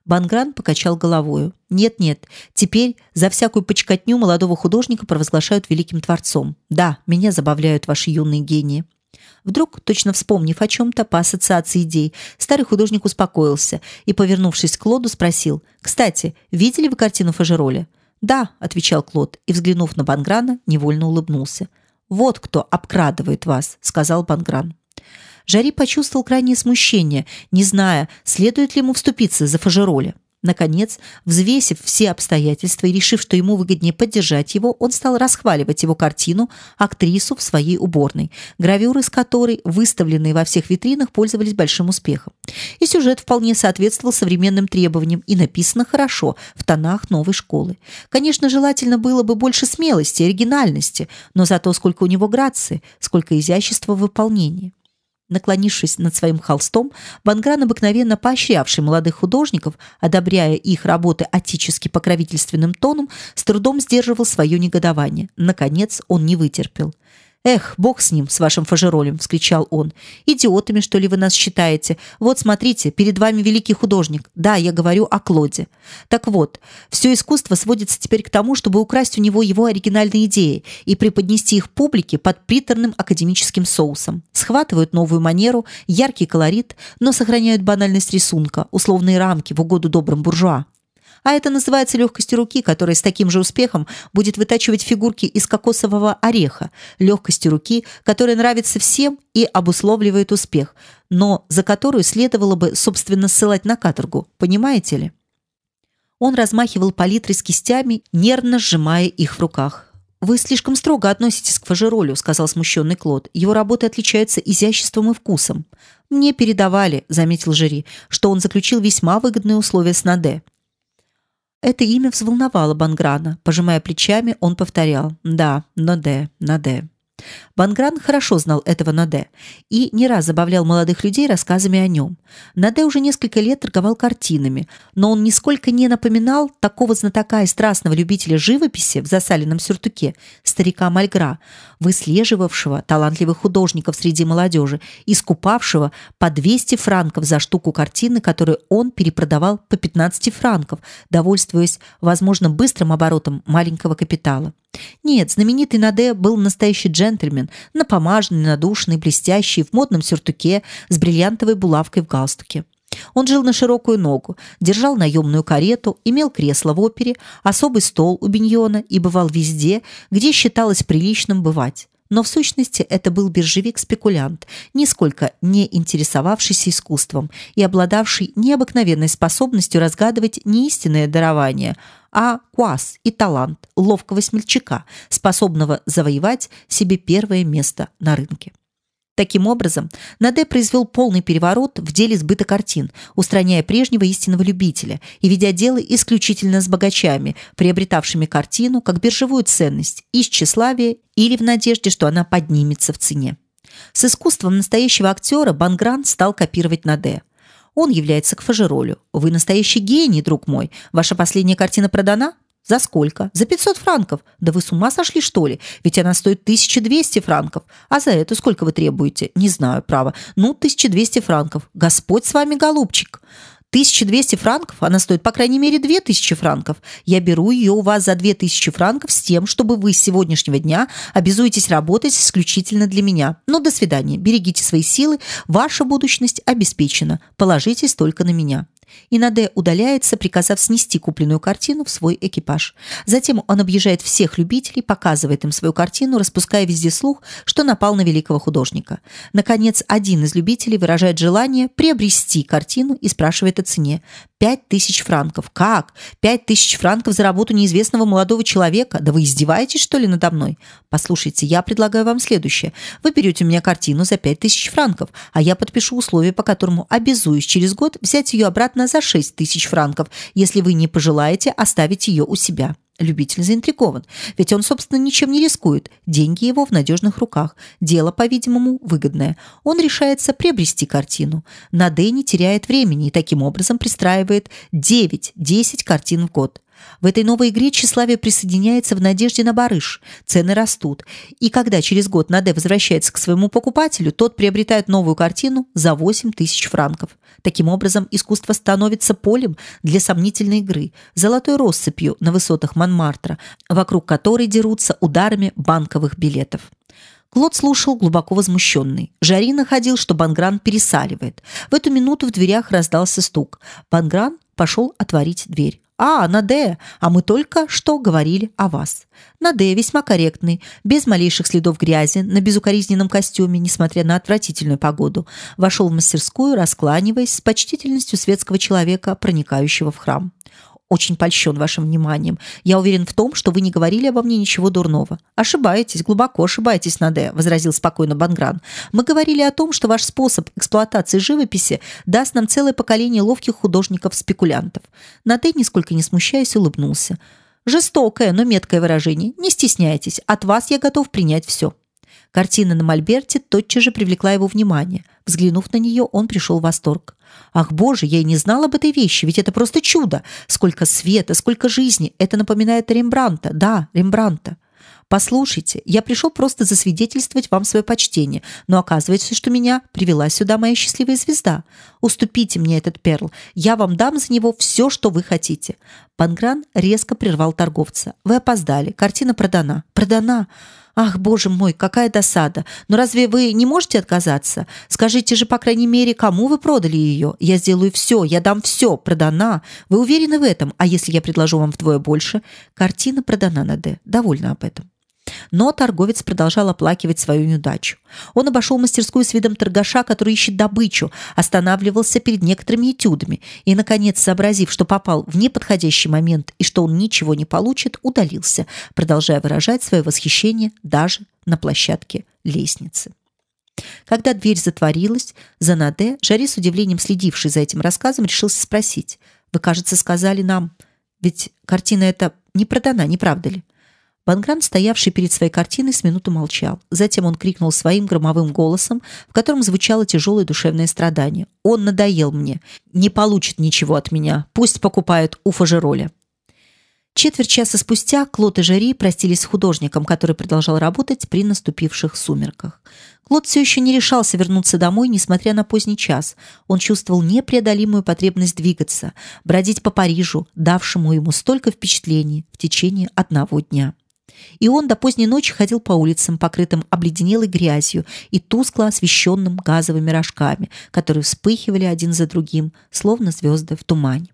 Бангран покачал головою. Нет, нет. Теперь за всякую почкотню молодого художника провозглашают великим творцом. Да, меня забавляют ваши юные гении. Вдруг, точно вспомнив о чем-то по ассоциации идей, старый художник успокоился и, повернувшись к Клоду, спросил: "Кстати, видели вы картину Фажероля?" "Да", отвечал Клод и, взглянув на Банграна, невольно улыбнулся. "Вот кто обкрадывает вас", сказал Бангран. Жари почувствовал крайнее смущение, не зная, следует ли ему вступиться за Фажероля. Наконец, взвесив все обстоятельства и решив, что ему выгоднее поддержать его, он стал расхваливать его картину актрису в своей уборной, гравюры с которой, выставленные во всех витринах, пользовались большим успехом. И сюжет вполне соответствовал современным требованиям и написано хорошо, в тонах новой школы. Конечно, желательно было бы больше смелости и оригинальности, но зато сколько у него грации, сколько изящества в выполнении. Наклонившись над своим холстом, Вангран, обыкновенно поощрявший молодых художников, одобряя их работы отечески покровительственным тоном, с трудом сдерживал свое негодование. Наконец он не вытерпел. «Эх, бог с ним, с вашим фажеролем!» – вскричал он. «Идиотами, что ли, вы нас считаете? Вот, смотрите, перед вами великий художник. Да, я говорю о Клоде. Так вот, все искусство сводится теперь к тому, чтобы украсть у него его оригинальные идеи и преподнести их публике под приторным академическим соусом. Схватывают новую манеру, яркий колорит, но сохраняют банальность рисунка, условные рамки в угоду добрым буржуа. А это называется легкостью руки, которая с таким же успехом будет вытачивать фигурки из кокосового ореха, легкостью руки, которая нравится всем и обусловливает успех, но за которую следовало бы, собственно, ссылать на каторгу, понимаете ли? Он размахивал палитрой с кистями, нервно сжимая их в руках. Вы слишком строго относитесь к Фажеролю, сказал смущенный Клод. Его работы отличаются изяществом и вкусом. Мне передавали, заметил Жери, что он заключил весьма выгодные условия с Наде. Это имя взволновало Банграна. Пожимая плечами, он повторял: "Да, Наде, Наде". Бангран хорошо знал этого Наде и не раз забавлял молодых людей рассказами о нем. Наде уже несколько лет торговал картинами, но он нисколько не напоминал такого знатока и страстного любителя живописи в засаленном сюртуке старика Мальгра, выслеживавшего талантливых художников среди молодежи и скупавшего по 200 франков за штуку картины, которую он перепродавал по 15 франков, довольствуясь, возможно, быстрым оборотом маленького капитала. Нет, знаменитый Наде был настоящий джентльмен, напомаженный, надушный, блестящий, в модном сюртуке, с бриллиантовой булавкой в галстуке. Он жил на широкую ногу, держал наемную карету, имел кресло в опере, особый стол у Биньона и бывал везде, где считалось приличным бывать. Но в сущности это был биржевик-спекулянт, нисколько не интересовавшийся искусством и обладавший необыкновенной способностью разгадывать не истинное дарование, а квас и талант ловкого смельчака, способного завоевать себе первое место на рынке. Таким образом, Наде произвел полный переворот в деле сбыта картин, устраняя прежнего истинного любителя и ведя дело исключительно с богачами, приобретавшими картину как биржевую ценность из тщеславия или в надежде, что она поднимется в цене. С искусством настоящего актера Бангран стал копировать Наде. Он является к Фажеролю. Вы настоящий гений, друг мой. Ваша последняя картина продана? За сколько? За 500 франков. Да вы с ума сошли, что ли? Ведь она стоит 1200 франков. А за эту сколько вы требуете? Не знаю, право. Ну, 1200 франков. Господь с вами, голубчик. 1200 франков, она стоит по крайней мере 2000 франков. Я беру ее у вас за 2000 франков с тем, чтобы вы с сегодняшнего дня обязуетесь работать исключительно для меня. Ну, до свидания. Берегите свои силы. Ваша будущность обеспечена. Положитесь только на меня. И Наде удаляется, приказав снести купленную картину в свой экипаж. Затем он объезжает всех любителей, показывает им свою картину, распуская везде слух, что напал на великого художника. Наконец, один из любителей выражает желание приобрести картину и спрашивает о цене. Пять тысяч франков. Как? Пять тысяч франков за работу неизвестного молодого человека? Да вы издеваетесь, что ли, надо мной? Послушайте, я предлагаю вам следующее. Вы берете у меня картину за пять тысяч франков, а я подпишу условие, по которому обязуюсь через год взять ее обратно за шесть тысяч франков, если вы не пожелаете оставить ее у себя. Любитель заинтригован, ведь он, собственно, ничем не рискует. Деньги его в надежных руках. Дело, по-видимому, выгодное. Он решается приобрести картину. Наде не теряет времени и таким образом пристраивает 9-10 картин в год. В этой новой игре тщеславие присоединяется в надежде на барыш. Цены растут. И когда через год Наде возвращается к своему покупателю, тот приобретает новую картину за 8 тысяч франков. Таким образом, искусство становится полем для сомнительной игры, золотой россыпью на высотах Монмартра, вокруг которой дерутся ударами банковых билетов. Клод слушал глубоко возмущенный. Жари находил, что Бангран пересаливает. В эту минуту в дверях раздался стук. Бангран пошел отворить дверь. «А, Наде, а мы только что говорили о вас». Наде весьма корректный, без малейших следов грязи, на безукоризненном костюме, несмотря на отвратительную погоду, вошел в мастерскую, раскланиваясь с почтительностью светского человека, проникающего в храм очень польщен вашим вниманием. Я уверен в том, что вы не говорили обо мне ничего дурного. Ошибаетесь, глубоко ошибаетесь, Наде, возразил спокойно Бангран. Мы говорили о том, что ваш способ эксплуатации живописи даст нам целое поколение ловких художников-спекулянтов. Наде, нисколько не смущаясь, улыбнулся. Жестокое, но меткое выражение. Не стесняйтесь, от вас я готов принять все. Картина на мольберте тотчас же привлекла его внимание. Взглянув на нее, он пришел в восторг. Ах, боже, я и не знал об этой вещи, ведь это просто чудо. Сколько света, сколько жизни. Это напоминает Рембранта. Да, Рембранта. Послушайте, я пришел просто засвидетельствовать вам свое почтение, но оказывается, что меня привела сюда моя счастливая звезда. Уступите мне этот перл, я вам дам за него все, что вы хотите. Пангран резко прервал торговца. Вы опоздали, картина продана. Продана. Ах, боже мой, какая досада! Но разве вы не можете отказаться? Скажите же, по крайней мере, кому вы продали ее? Я сделаю все, я дам все, продана. Вы уверены в этом? А если я предложу вам вдвое больше? Картина продана на Д. Довольна об этом. Но торговец продолжал оплакивать свою неудачу. Он обошел мастерскую с видом торгаша, который ищет добычу, останавливался перед некоторыми этюдами и, наконец, сообразив, что попал в неподходящий момент и что он ничего не получит, удалился, продолжая выражать свое восхищение даже на площадке лестницы. Когда дверь затворилась, Занаде, Жари с удивлением следивший за этим рассказом, решился спросить. «Вы, кажется, сказали нам, ведь картина эта не продана, не правда ли?» Банграм, стоявший перед своей картиной, с минуту молчал. Затем он крикнул своим громовым голосом, в котором звучало тяжелое душевное страдание. «Он надоел мне. Не получит ничего от меня. Пусть покупает у Фажероля». Четверть часа спустя Клод и Жари простились с художником, который продолжал работать при наступивших сумерках. Клод все еще не решался вернуться домой, несмотря на поздний час. Он чувствовал непреодолимую потребность двигаться, бродить по Парижу, давшему ему столько впечатлений в течение одного дня. И он до поздней ночи ходил по улицам, покрытым обледенелой грязью и тускло освещенным газовыми рожками, которые вспыхивали один за другим, словно звезды в тумане.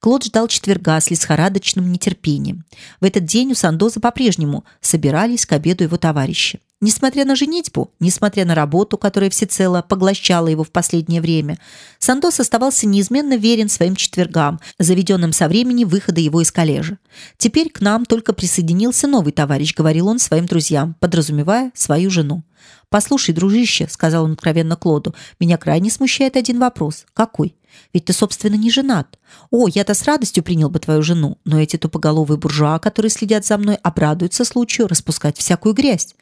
Клод ждал четверга с лихорадочным нетерпением. В этот день у Сандоза по-прежнему собирались к обеду его товарищи. Несмотря на женитьбу, несмотря на работу, которая всецело поглощала его в последнее время, Сандос оставался неизменно верен своим четвергам, заведенным со времени выхода его из коллежа. Теперь к нам только присоединился новый товарищ, говорил он своим друзьям, подразумевая свою жену. Послушай, дружище, сказал он откровенно Клоду, меня крайне смущает один вопрос. Какой? Ведь ты, собственно, не женат. О, я-то с радостью принял бы твою жену, но эти тупоголовые буржуа, которые следят за мной, обрадуются случаю распускать всякую грязь.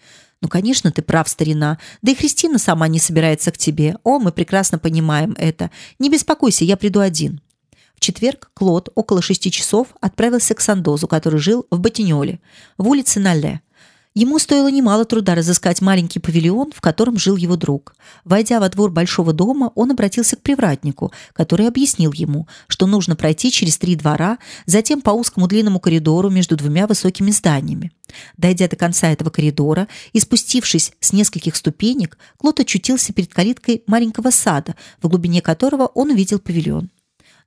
Ну, конечно, ты прав, старина. Да и Христина сама не собирается к тебе. О, мы прекрасно понимаем это. Не беспокойся, я приду один. В четверг Клод около шести часов отправился к Сандозу, который жил в Батиньоле, в улице Нале. Ему стоило немало труда разыскать маленький павильон, в котором жил его друг. Войдя во двор большого дома, он обратился к привратнику, который объяснил ему, что нужно пройти через три двора, затем по узкому длинному коридору между двумя высокими зданиями. Дойдя до конца этого коридора и спустившись с нескольких ступенек, Клод очутился перед калиткой маленького сада, в глубине которого он увидел павильон.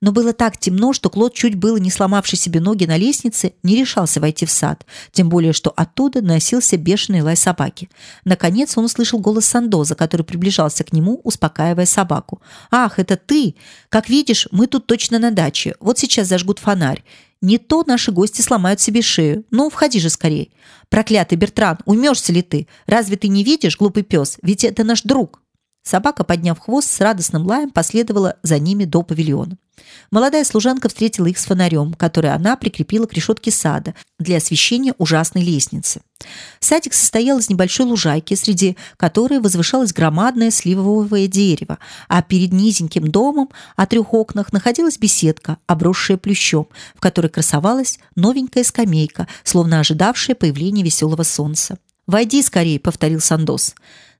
Но было так темно, что Клод, чуть было не сломавший себе ноги на лестнице, не решался войти в сад, тем более, что оттуда носился бешеный лай собаки. Наконец он услышал голос Сандоза, который приближался к нему, успокаивая собаку. «Ах, это ты! Как видишь, мы тут точно на даче. Вот сейчас зажгут фонарь. Не то наши гости сломают себе шею. Ну, входи же скорей. Проклятый Бертран, умешься ли ты? Разве ты не видишь, глупый пес? Ведь это наш друг». Собака, подняв хвост, с радостным лаем последовала за ними до павильона. Молодая служанка встретила их с фонарем, который она прикрепила к решетке сада для освещения ужасной лестницы. Садик состоял из небольшой лужайки, среди которой возвышалось громадное сливовое дерево, а перед низеньким домом о трех окнах находилась беседка, обросшая плющом, в которой красовалась новенькая скамейка, словно ожидавшая появления веселого солнца. «Войди скорее», — повторил Сандос.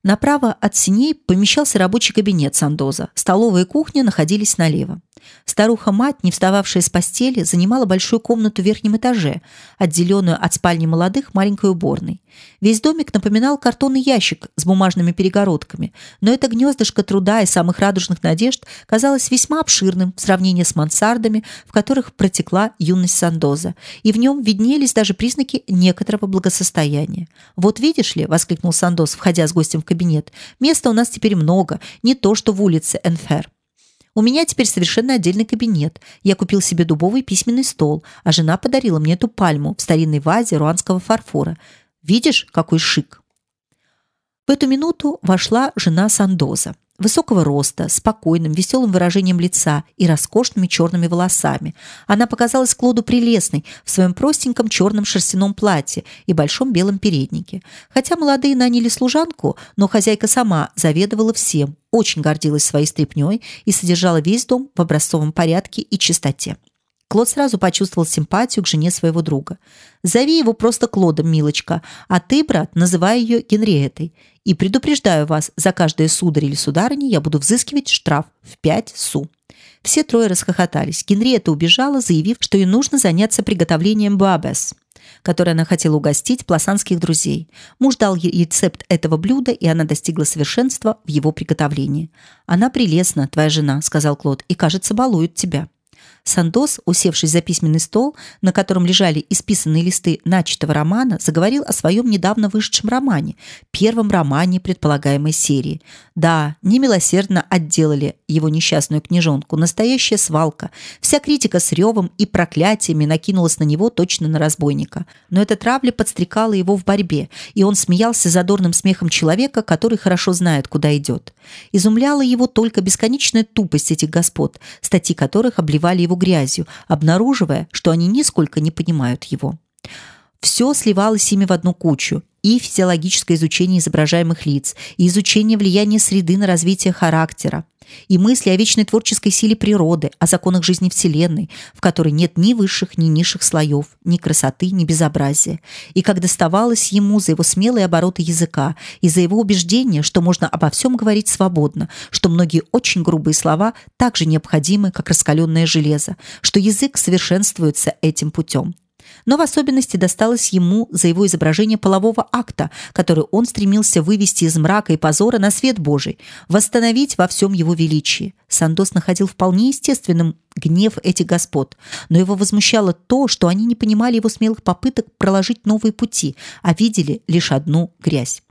Направо от синей помещался рабочий кабинет Сандоза. Столовая и кухня находились налево. Старуха-мать, не встававшая с постели, занимала большую комнату в верхнем этаже, отделенную от спальни молодых маленькой уборной. Весь домик напоминал картонный ящик с бумажными перегородками, но это гнездышко труда и самых радужных надежд казалось весьма обширным в сравнении с мансардами, в которых протекла юность Сандоза, и в нем виднелись даже признаки некоторого благосостояния. «Вот видишь ли», — воскликнул Сандоз, входя с гостем в кабинет, «места у нас теперь много, не то что в улице Энфер». У меня теперь совершенно отдельный кабинет. Я купил себе дубовый письменный стол, а жена подарила мне эту пальму в старинной вазе руанского фарфора. Видишь, какой шик. В эту минуту вошла жена Сандоза высокого роста, спокойным, веселым выражением лица и роскошными черными волосами. Она показалась Клоду прелестной в своем простеньком черном шерстяном платье и большом белом переднике. Хотя молодые наняли служанку, но хозяйка сама заведовала всем, очень гордилась своей стряпнёй и содержала весь дом в образцовом порядке и чистоте. Клод сразу почувствовал симпатию к жене своего друга. «Зови его просто Клодом, милочка, а ты, брат, называй ее Генриетой. И предупреждаю вас, за каждое сударь или сударыня я буду взыскивать штраф в пять су». Все трое расхохотались. Генриетта убежала, заявив, что ей нужно заняться приготовлением бабес, которое она хотела угостить пласанских друзей. Муж дал ей рецепт этого блюда, и она достигла совершенства в его приготовлении. «Она прелестна, твоя жена», — сказал Клод, — «и, кажется, балует тебя». Сандос, усевшись за письменный стол, на котором лежали исписанные листы начатого романа, заговорил о своем недавно вышедшем романе, первом романе предполагаемой серии. Да, немилосердно отделали его несчастную книжонку, настоящая свалка. Вся критика с ревом и проклятиями накинулась на него точно на разбойника. Но эта травля подстрекала его в борьбе, и он смеялся задорным смехом человека, который хорошо знает, куда идет. Изумляла его только бесконечная тупость этих господ, статьи которых обливали его грязью, обнаруживая, что они нисколько не понимают его. Все сливалось ими в одну кучу, и физиологическое изучение изображаемых лиц, и изучение влияния среды на развитие характера, и мысли о вечной творческой силе природы, о законах жизни Вселенной, в которой нет ни высших, ни низших слоев, ни красоты, ни безобразия. И как доставалось ему за его смелые обороты языка и за его убеждение, что можно обо всем говорить свободно, что многие очень грубые слова так же необходимы, как раскаленное железо, что язык совершенствуется этим путем но в особенности досталось ему за его изображение полового акта, который он стремился вывести из мрака и позора на свет Божий, восстановить во всем его величии. Сандос находил вполне естественным гнев этих господ, но его возмущало то, что они не понимали его смелых попыток проложить новые пути, а видели лишь одну грязь.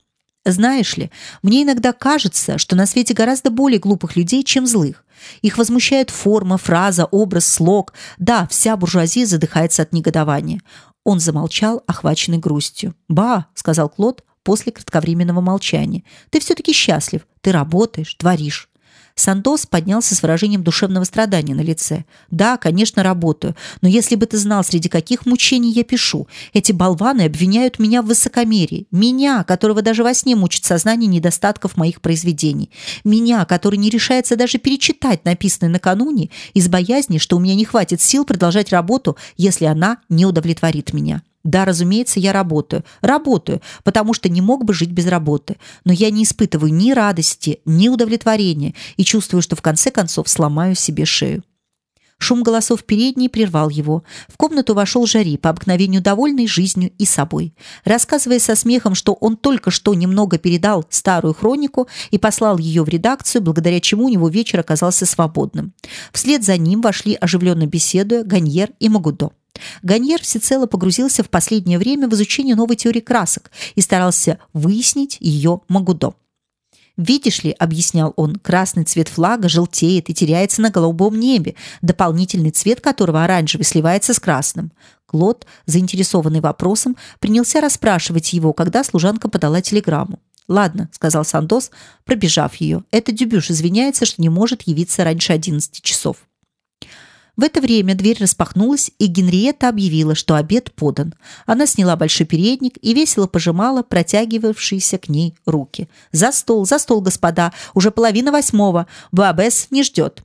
Знаешь ли, мне иногда кажется, что на свете гораздо более глупых людей, чем злых. Их возмущает форма, фраза, образ, слог. Да, вся буржуазия задыхается от негодования. Он замолчал, охваченный грустью. «Ба», — сказал Клод после кратковременного молчания, — «ты все-таки счастлив. Ты работаешь, творишь. Сандос поднялся с выражением душевного страдания на лице. «Да, конечно, работаю. Но если бы ты знал, среди каких мучений я пишу. Эти болваны обвиняют меня в высокомерии. Меня, которого даже во сне мучит сознание недостатков моих произведений. Меня, который не решается даже перечитать написанное накануне из боязни, что у меня не хватит сил продолжать работу, если она не удовлетворит меня». Да, разумеется, я работаю. Работаю, потому что не мог бы жить без работы. Но я не испытываю ни радости, ни удовлетворения и чувствую, что в конце концов сломаю себе шею. Шум голосов передней прервал его. В комнату вошел Жари, по обыкновению довольный жизнью и собой. Рассказывая со смехом, что он только что немного передал старую хронику и послал ее в редакцию, благодаря чему у него вечер оказался свободным. Вслед за ним вошли, оживленно беседуя, Ганьер и Магудо. Ганьер всецело погрузился в последнее время в изучение новой теории красок и старался выяснить ее Магудо. Видишь ли, объяснял он, красный цвет флага желтеет и теряется на голубом небе, дополнительный цвет которого оранжевый сливается с красным. Клод, заинтересованный вопросом, принялся расспрашивать его, когда служанка подала телеграмму. «Ладно», — сказал Сандос, пробежав ее. «Это Дюбюш извиняется, что не может явиться раньше одиннадцати часов». В это время дверь распахнулась, и Генриетта объявила, что обед подан. Она сняла большой передник и весело пожимала протягивавшиеся к ней руки. «За стол, за стол, господа! Уже половина восьмого! Буабес не ждет!»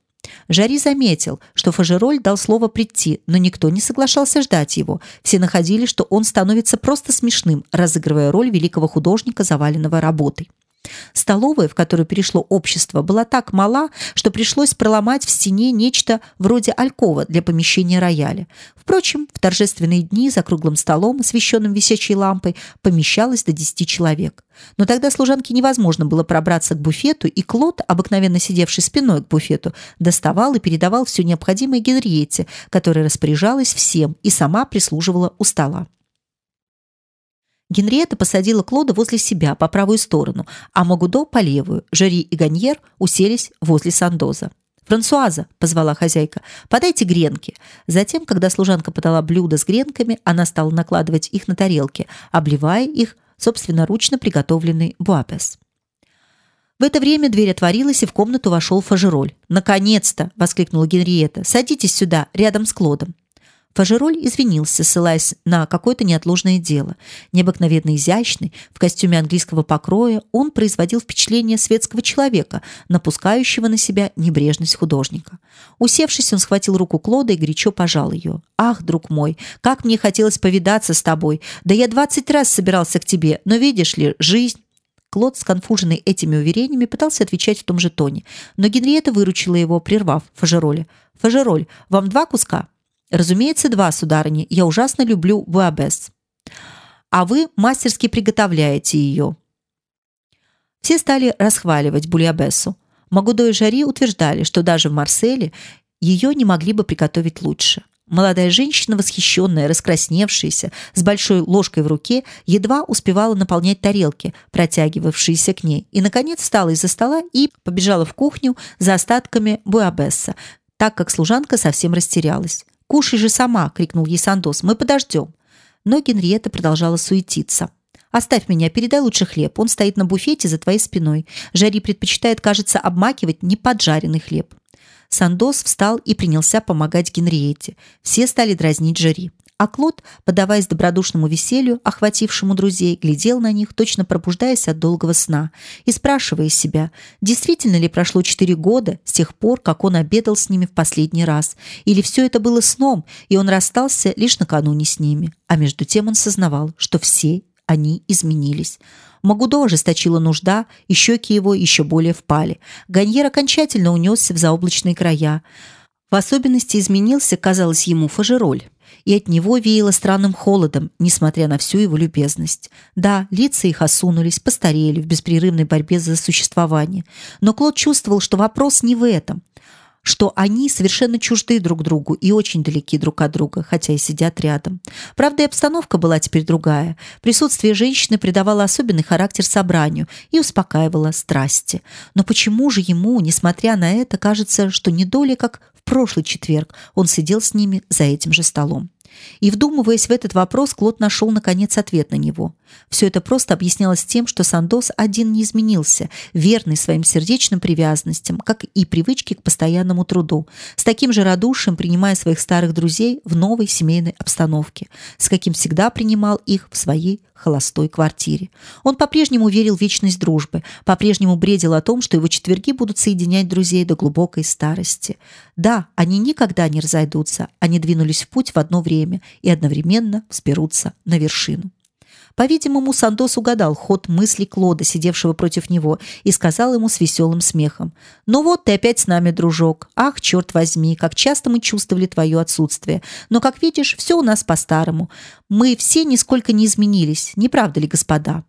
Жари заметил, что Фажероль дал слово прийти, но никто не соглашался ждать его. Все находили, что он становится просто смешным, разыгрывая роль великого художника, заваленного работой. Столовая, в которую перешло общество, была так мала, что пришлось проломать в стене нечто вроде алькова для помещения рояля. Впрочем, в торжественные дни за круглым столом, освещенным висячей лампой, помещалось до десяти человек. Но тогда служанке невозможно было пробраться к буфету, и Клод, обыкновенно сидевший спиной к буфету, доставал и передавал все необходимое Генриетте, которая распоряжалась всем и сама прислуживала у стола. Генриетта посадила Клода возле себя по правую сторону, а Магудо по левую. Жари и Ганьер уселись возле Сандоза. «Франсуаза», — позвала хозяйка, — «подайте гренки». Затем, когда служанка подала блюдо с гренками, она стала накладывать их на тарелки, обливая их собственноручно приготовленный буапес. В это время дверь отворилась, и в комнату вошел Фажероль. «Наконец-то!» — воскликнула Генриетта. «Садитесь сюда, рядом с Клодом». Фажероль извинился, ссылаясь на какое-то неотложное дело. Необыкновенно изящный, в костюме английского покроя, он производил впечатление светского человека, напускающего на себя небрежность художника. Усевшись, он схватил руку Клода и горячо пожал ее. «Ах, друг мой, как мне хотелось повидаться с тобой! Да я двадцать раз собирался к тебе, но видишь ли, жизнь...» Клод, сконфуженный этими уверениями, пытался отвечать в том же тоне, но Генриетта выручила его, прервав Фажероля. «Фажероль, вам два куска?» Разумеется, два, сударыня. Я ужасно люблю буабес. А вы мастерски приготовляете ее. Все стали расхваливать бульябесу. Магудо и Жари утверждали, что даже в Марселе ее не могли бы приготовить лучше. Молодая женщина, восхищенная, раскрасневшаяся, с большой ложкой в руке, едва успевала наполнять тарелки, протягивавшиеся к ней, и, наконец, встала из-за стола и побежала в кухню за остатками буабесса, так как служанка совсем растерялась. «Кушай же сама!» — крикнул ей Сандос. «Мы подождем!» Но Генриетта продолжала суетиться. «Оставь меня, передай лучше хлеб. Он стоит на буфете за твоей спиной. Жари предпочитает, кажется, обмакивать неподжаренный хлеб». Сандос встал и принялся помогать Генриетте. Все стали дразнить Жари. А Клод, подаваясь добродушному веселью, охватившему друзей, глядел на них, точно пробуждаясь от долгого сна, и спрашивая себя, действительно ли прошло четыре года с тех пор, как он обедал с ними в последний раз, или все это было сном, и он расстался лишь накануне с ними. А между тем он сознавал, что все они изменились. Магудо ожесточила нужда, и щеки его еще более впали. Ганьер окончательно унесся в заоблачные края. В особенности изменился, казалось ему, Фажероль и от него веяло странным холодом, несмотря на всю его любезность. Да, лица их осунулись, постарели в беспрерывной борьбе за существование. Но Клод чувствовал, что вопрос не в этом что они совершенно чужды друг другу и очень далеки друг от друга, хотя и сидят рядом. Правда, и обстановка была теперь другая. Присутствие женщины придавало особенный характер собранию и успокаивало страсти. Но почему же ему, несмотря на это, кажется, что не доля как прошлый четверг он сидел с ними за этим же столом. И вдумываясь в этот вопрос, Клод нашел наконец ответ на него. Все это просто объяснялось тем, что Сандос один не изменился, верный своим сердечным привязанностям, как и привычке к постоянному труду, с таким же радушием принимая своих старых друзей в новой семейной обстановке, с каким всегда принимал их в своей холостой квартире. Он по-прежнему верил в вечность дружбы, по-прежнему бредил о том, что его четверги будут соединять друзей до глубокой старости. Да, они никогда не разойдутся, они двинулись в путь в одно время и одновременно взберутся на вершину. По-видимому, Сандос угадал ход мысли Клода, сидевшего против него, и сказал ему с веселым смехом. «Ну вот ты опять с нами, дружок. Ах, черт возьми, как часто мы чувствовали твое отсутствие. Но, как видишь, все у нас по-старому. Мы все нисколько не изменились, не правда ли, господа?»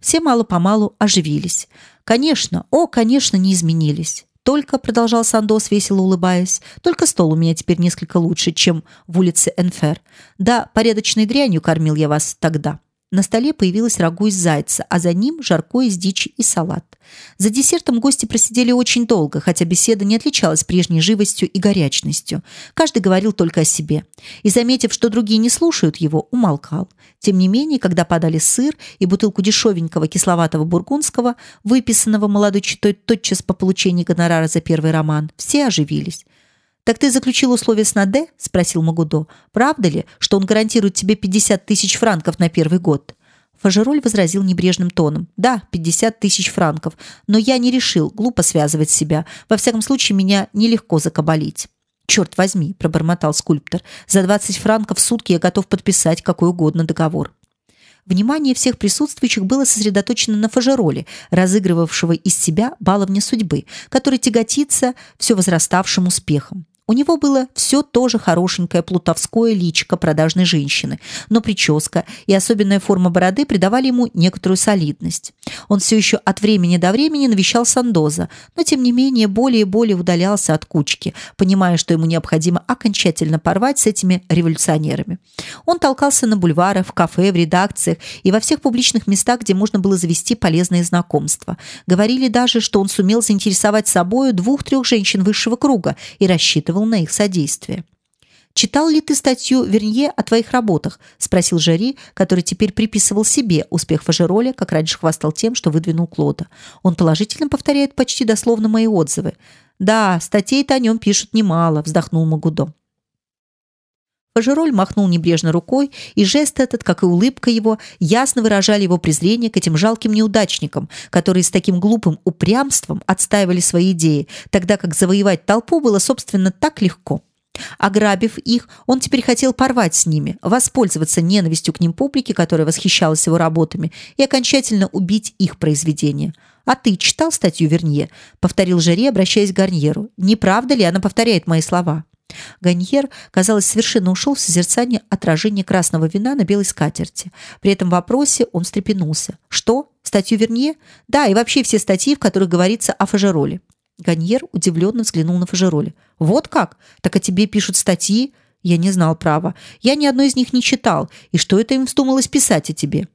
Все мало-помалу оживились. Конечно, о, конечно, не изменились. Только, продолжал Сандос, весело улыбаясь, только стол у меня теперь несколько лучше, чем в улице Энфер. Да, порядочной дрянью кормил я вас тогда. На столе появилось рагу из зайца, а за ним жарко из дичи и салат. За десертом гости просидели очень долго, хотя беседа не отличалась прежней живостью и горячностью. Каждый говорил только о себе. И, заметив, что другие не слушают его, умолкал. Тем не менее, когда подали сыр и бутылку дешевенького кисловатого бургундского, выписанного молодой читой тотчас по получении гонорара за первый роман, все оживились. «Так ты заключил условия с Наде?» – спросил Магудо. «Правда ли, что он гарантирует тебе 50 тысяч франков на первый год?» Фажероль возразил небрежным тоном. «Да, 50 тысяч франков, но я не решил глупо связывать себя. Во всяком случае, меня нелегко закабалить». «Черт возьми», – пробормотал скульптор, – «за 20 франков в сутки я готов подписать какой угодно договор». Внимание всех присутствующих было сосредоточено на Фажероле, разыгрывавшего из себя баловня судьбы, который тяготится все возраставшим успехом. У него было все то же хорошенькое плутовское личико продажной женщины, но прическа и особенная форма бороды придавали ему некоторую солидность. Он все еще от времени до времени навещал Сандоза, но тем не менее более и более удалялся от кучки, понимая, что ему необходимо окончательно порвать с этими революционерами. Он толкался на бульварах, в кафе, в редакциях и во всех публичных местах, где можно было завести полезные знакомства. Говорили даже, что он сумел заинтересовать собою двух-трех женщин высшего круга и рассчитывал рассчитывал на их содействие. «Читал ли ты статью Вернье о твоих работах?» – спросил Жари, который теперь приписывал себе успех Фажероля, как раньше хвастал тем, что выдвинул Клода. Он положительно повторяет почти дословно мои отзывы. «Да, статей-то о нем пишут немало», – вздохнул Магудо. Фажероль махнул небрежно рукой, и жест этот, как и улыбка его, ясно выражали его презрение к этим жалким неудачникам, которые с таким глупым упрямством отстаивали свои идеи, тогда как завоевать толпу было, собственно, так легко. Ограбив их, он теперь хотел порвать с ними, воспользоваться ненавистью к ним публики, которая восхищалась его работами, и окончательно убить их произведения. «А ты читал статью Вернье?» — повторил Жаре, обращаясь к Гарньеру. «Не правда ли она повторяет мои слова?» Ганьер, казалось, совершенно ушел в созерцание отражения красного вина на белой скатерти. При этом вопросе он встрепенулся. «Что? Статью Вернье?» «Да, и вообще все статьи, в которых говорится о Фажероле». Ганьер удивленно взглянул на Фажероле. «Вот как? Так о тебе пишут статьи?» «Я не знал права. Я ни одной из них не читал. И что это им вздумалось писать о тебе?»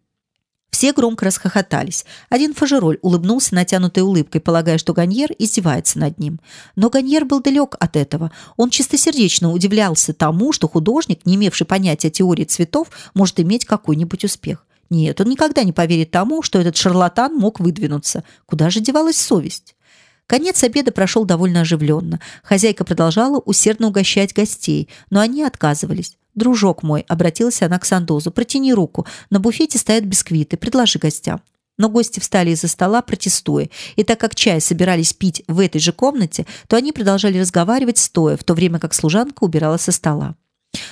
Все громко расхохотались. Один Фажероль улыбнулся натянутой улыбкой, полагая, что Ганьер издевается над ним. Но Ганьер был далек от этого. Он чистосердечно удивлялся тому, что художник, не имевший понятия теории цветов, может иметь какой-нибудь успех. Нет, он никогда не поверит тому, что этот шарлатан мог выдвинуться. Куда же девалась совесть? Конец обеда прошел довольно оживленно. Хозяйка продолжала усердно угощать гостей, но они отказывались. «Дружок мой», — обратилась она к Сандозу, — «протяни руку. На буфете стоят бисквиты. Предложи гостям». Но гости встали из-за стола, протестуя. И так как чай собирались пить в этой же комнате, то они продолжали разговаривать стоя, в то время как служанка убирала со стола.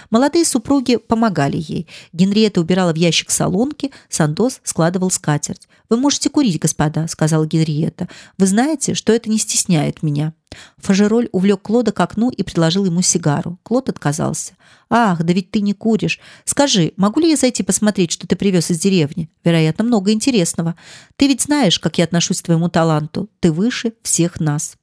Молодые супруги помогали ей. Генриетта убирала в ящик солонки, Сандос складывал скатерть. «Вы можете курить, господа», — сказала Генриетта. «Вы знаете, что это не стесняет меня». Фажероль увлек Клода к окну и предложил ему сигару. Клод отказался. «Ах, да ведь ты не куришь. Скажи, могу ли я зайти посмотреть, что ты привез из деревни? Вероятно, много интересного. Ты ведь знаешь, как я отношусь к твоему таланту. Ты выше всех нас».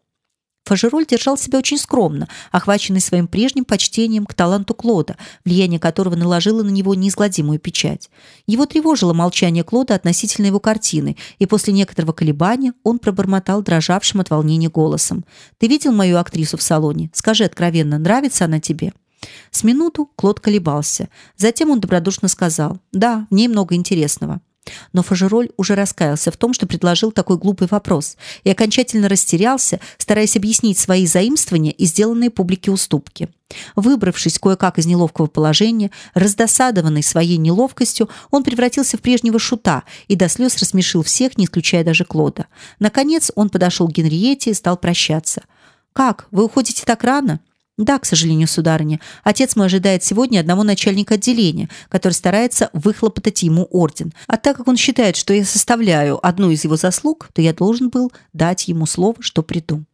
Фажероль держал себя очень скромно, охваченный своим прежним почтением к таланту Клода, влияние которого наложило на него неизгладимую печать. Его тревожило молчание Клода относительно его картины, и после некоторого колебания он пробормотал дрожавшим от волнения голосом: "Ты видел мою актрису в салоне? Скажи откровенно, нравится она тебе?" С минуту Клод колебался. Затем он добродушно сказал: "Да, в ней много интересного". Но Фажероль уже раскаялся в том, что предложил такой глупый вопрос, и окончательно растерялся, стараясь объяснить свои заимствования и сделанные публике уступки. Выбравшись кое-как из неловкого положения, раздосадованный своей неловкостью, он превратился в прежнего шута и до слез рассмешил всех, не исключая даже Клода. Наконец он подошел к Генриетте и стал прощаться. «Как? Вы уходите так рано?» Да, к сожалению, сударыня. Отец мой ожидает сегодня одного начальника отделения, который старается выхлопотать ему орден. А так как он считает, что я составляю одну из его заслуг, то я должен был дать ему слово, что приду.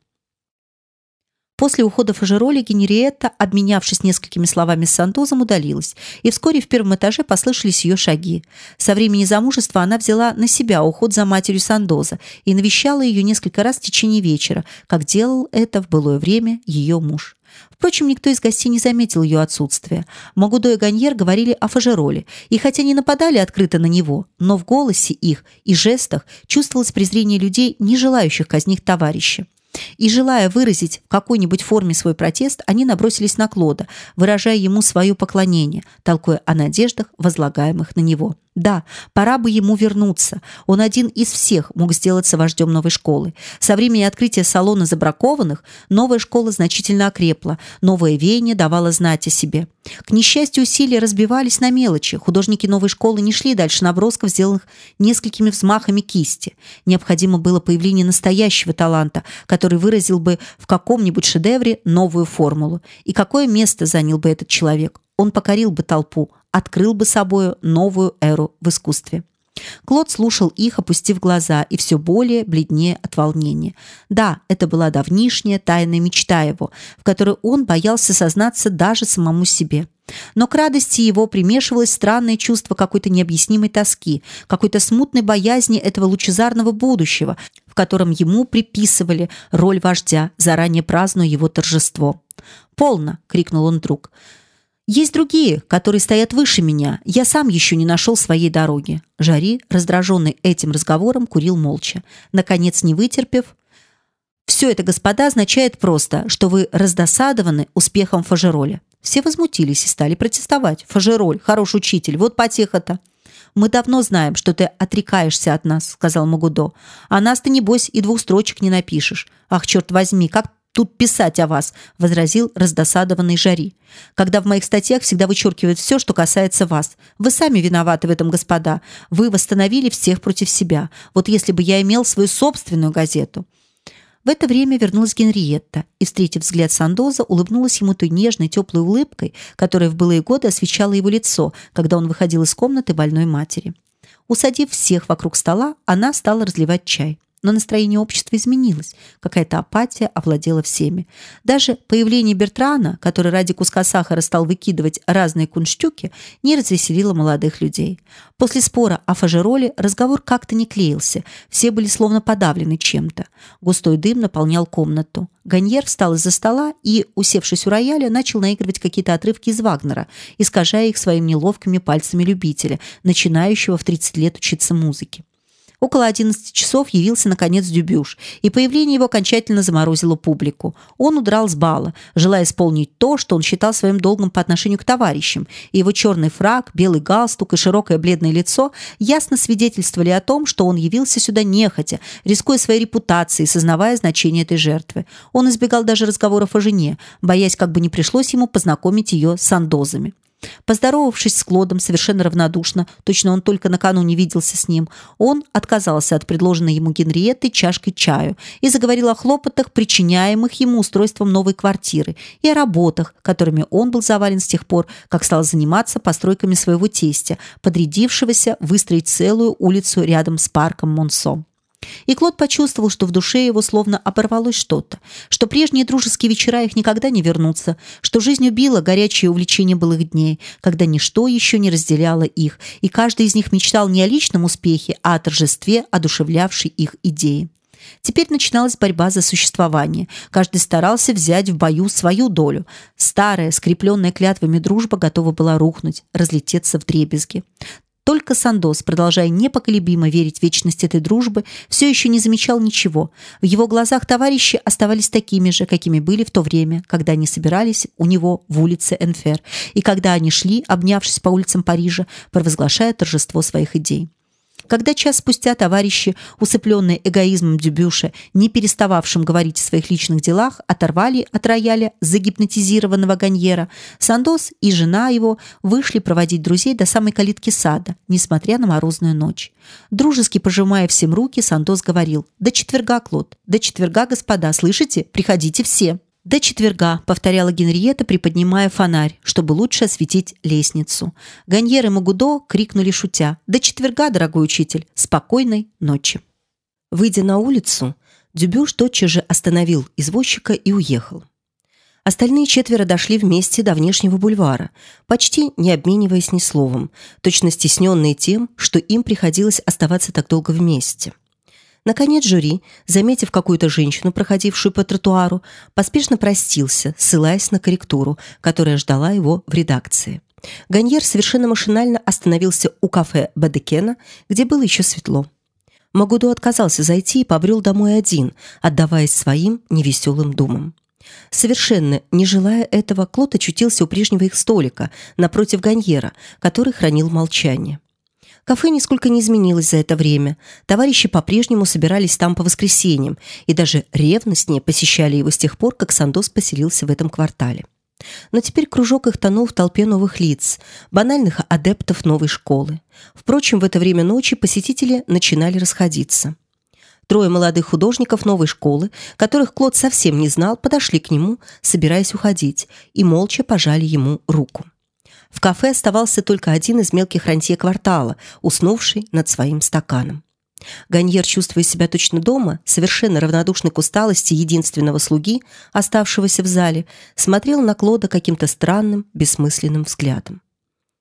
После ухода Фажероли Генриетта, обменявшись несколькими словами с Сантозом, удалилась, и вскоре в первом этаже послышались ее шаги. Со времени замужества она взяла на себя уход за матерью Сандоза и навещала ее несколько раз в течение вечера, как делал это в былое время ее муж. Впрочем, никто из гостей не заметил ее отсутствия. Магудо и Ганьер говорили о Фажероле, и хотя не нападали открыто на него, но в голосе их и жестах чувствовалось презрение людей, не желающих казнить товарища. И желая выразить в какой-нибудь форме свой протест, они набросились на Клода, выражая ему свое поклонение, толкуя о надеждах, возлагаемых на него. Да, пора бы ему вернуться. Он один из всех мог сделаться вождем новой школы. Со времени открытия салона забракованных новая школа значительно окрепла, новое веяние давало знать о себе. К несчастью, усилия разбивались на мелочи. Художники новой школы не шли дальше набросков, сделанных несколькими взмахами кисти. Необходимо было появление настоящего таланта, который выразил бы в каком-нибудь шедевре новую формулу. И какое место занял бы этот человек? Он покорил бы толпу, открыл бы собою новую эру в искусстве. Клод слушал их, опустив глаза, и все более бледнее от волнения. Да, это была давнишняя тайная мечта его, в которой он боялся сознаться даже самому себе. Но к радости его примешивалось странное чувство какой-то необъяснимой тоски, какой-то смутной боязни этого лучезарного будущего, в котором ему приписывали роль вождя, заранее празднуя его торжество. «Полно!» — крикнул он вдруг. Есть другие, которые стоят выше меня. Я сам еще не нашел своей дороги. Жари, раздраженный этим разговором, курил молча. Наконец, не вытерпев, все это, господа, означает просто, что вы раздосадованы успехом Фажероля. Все возмутились и стали протестовать. Фажероль, хороший учитель, вот потеха-то. Мы давно знаем, что ты отрекаешься от нас, сказал Магудо. А нас ты небось и двух строчек не напишешь. Ах, черт возьми, как тут писать о вас», – возразил раздосадованный Жари. «Когда в моих статьях всегда вычеркивают все, что касается вас. Вы сами виноваты в этом, господа. Вы восстановили всех против себя. Вот если бы я имел свою собственную газету». В это время вернулась Генриетта и, встретив взгляд Сандоза, улыбнулась ему той нежной, теплой улыбкой, которая в былые годы освещала его лицо, когда он выходил из комнаты больной матери. Усадив всех вокруг стола, она стала разливать чай. Но настроение общества изменилось, какая-то апатия овладела всеми. Даже появление Бертрана, который ради куска сахара стал выкидывать разные кунштюки, не развеселило молодых людей. После спора о фажероле разговор как-то не клеился, все были словно подавлены чем-то. Густой дым наполнял комнату. Ганьер встал из-за стола и, усевшись у рояля, начал наигрывать какие-то отрывки из Вагнера, искажая их своими неловкими пальцами любителя, начинающего в 30 лет учиться музыке. Около 11 часов явился наконец Дюбюш, и появление его окончательно заморозило публику. Он удрал с бала, желая исполнить то, что он считал своим долгом по отношению к товарищам, и его черный фрак, белый галстук и широкое бледное лицо ясно свидетельствовали о том, что он явился сюда нехотя, рискуя своей репутацией, сознавая значение этой жертвы. Он избегал даже разговоров о жене, боясь, как бы не пришлось ему познакомить ее с андозами. Поздоровавшись с Клодом совершенно равнодушно, точно он только накануне виделся с ним, он отказался от предложенной ему Генриетты чашкой чаю и заговорил о хлопотах, причиняемых ему устройством новой квартиры, и о работах, которыми он был завален с тех пор, как стал заниматься постройками своего тестя, подрядившегося выстроить целую улицу рядом с парком Монсо. И Клод почувствовал, что в душе его словно оборвалось что-то, что прежние дружеские вечера их никогда не вернутся, что жизнь убила горячее увлечение былых дней, когда ничто еще не разделяло их, и каждый из них мечтал не о личном успехе, а о торжестве, одушевлявшей их идеи. Теперь начиналась борьба за существование. Каждый старался взять в бою свою долю. Старая, скрепленная клятвами дружба готова была рухнуть, разлететься в дребезги. Только Сандос, продолжая непоколебимо верить в вечность этой дружбы, все еще не замечал ничего. В его глазах товарищи оставались такими же, какими были в то время, когда они собирались у него в улице Энфер, и когда они шли, обнявшись по улицам Парижа, провозглашая торжество своих идей. Когда час спустя товарищи, усыпленные эгоизмом Дюбюша, не перестававшим говорить о своих личных делах, оторвали от рояля загипнотизированного Ганьера, Сандос и жена его вышли проводить друзей до самой калитки сада, несмотря на морозную ночь. Дружески пожимая всем руки, Сандос говорил: "До четверга, Клод, до четверга, господа, слышите? Приходите все". «До четверга», — повторяла Генриетта, приподнимая фонарь, чтобы лучше осветить лестницу. Ганьер и Магудо крикнули шутя. «До четверга, дорогой учитель! Спокойной ночи!» Выйдя на улицу, Дюбюш тотчас же остановил извозчика и уехал. Остальные четверо дошли вместе до внешнего бульвара, почти не обмениваясь ни словом, точно стесненные тем, что им приходилось оставаться так долго вместе. Наконец жюри, заметив какую-то женщину, проходившую по тротуару, поспешно простился, ссылаясь на корректуру, которая ждала его в редакции. Ганьер совершенно машинально остановился у кафе Бадекена, где было еще светло. Магудо отказался зайти и побрел домой один, отдаваясь своим невеселым думам. Совершенно не желая этого, Клод очутился у прежнего их столика, напротив Ганьера, который хранил молчание. Кафе нисколько не изменилось за это время. Товарищи по-прежнему собирались там по воскресеньям и даже ревностнее посещали его с тех пор, как Сандос поселился в этом квартале. Но теперь кружок их тонул в толпе новых лиц, банальных адептов новой школы. Впрочем, в это время ночи посетители начинали расходиться. Трое молодых художников новой школы, которых Клод совсем не знал, подошли к нему, собираясь уходить, и молча пожали ему руку. В кафе оставался только один из мелких рантье квартала, уснувший над своим стаканом. Ганьер, чувствуя себя точно дома, совершенно равнодушный к усталости единственного слуги, оставшегося в зале, смотрел на Клода каким-то странным, бессмысленным взглядом.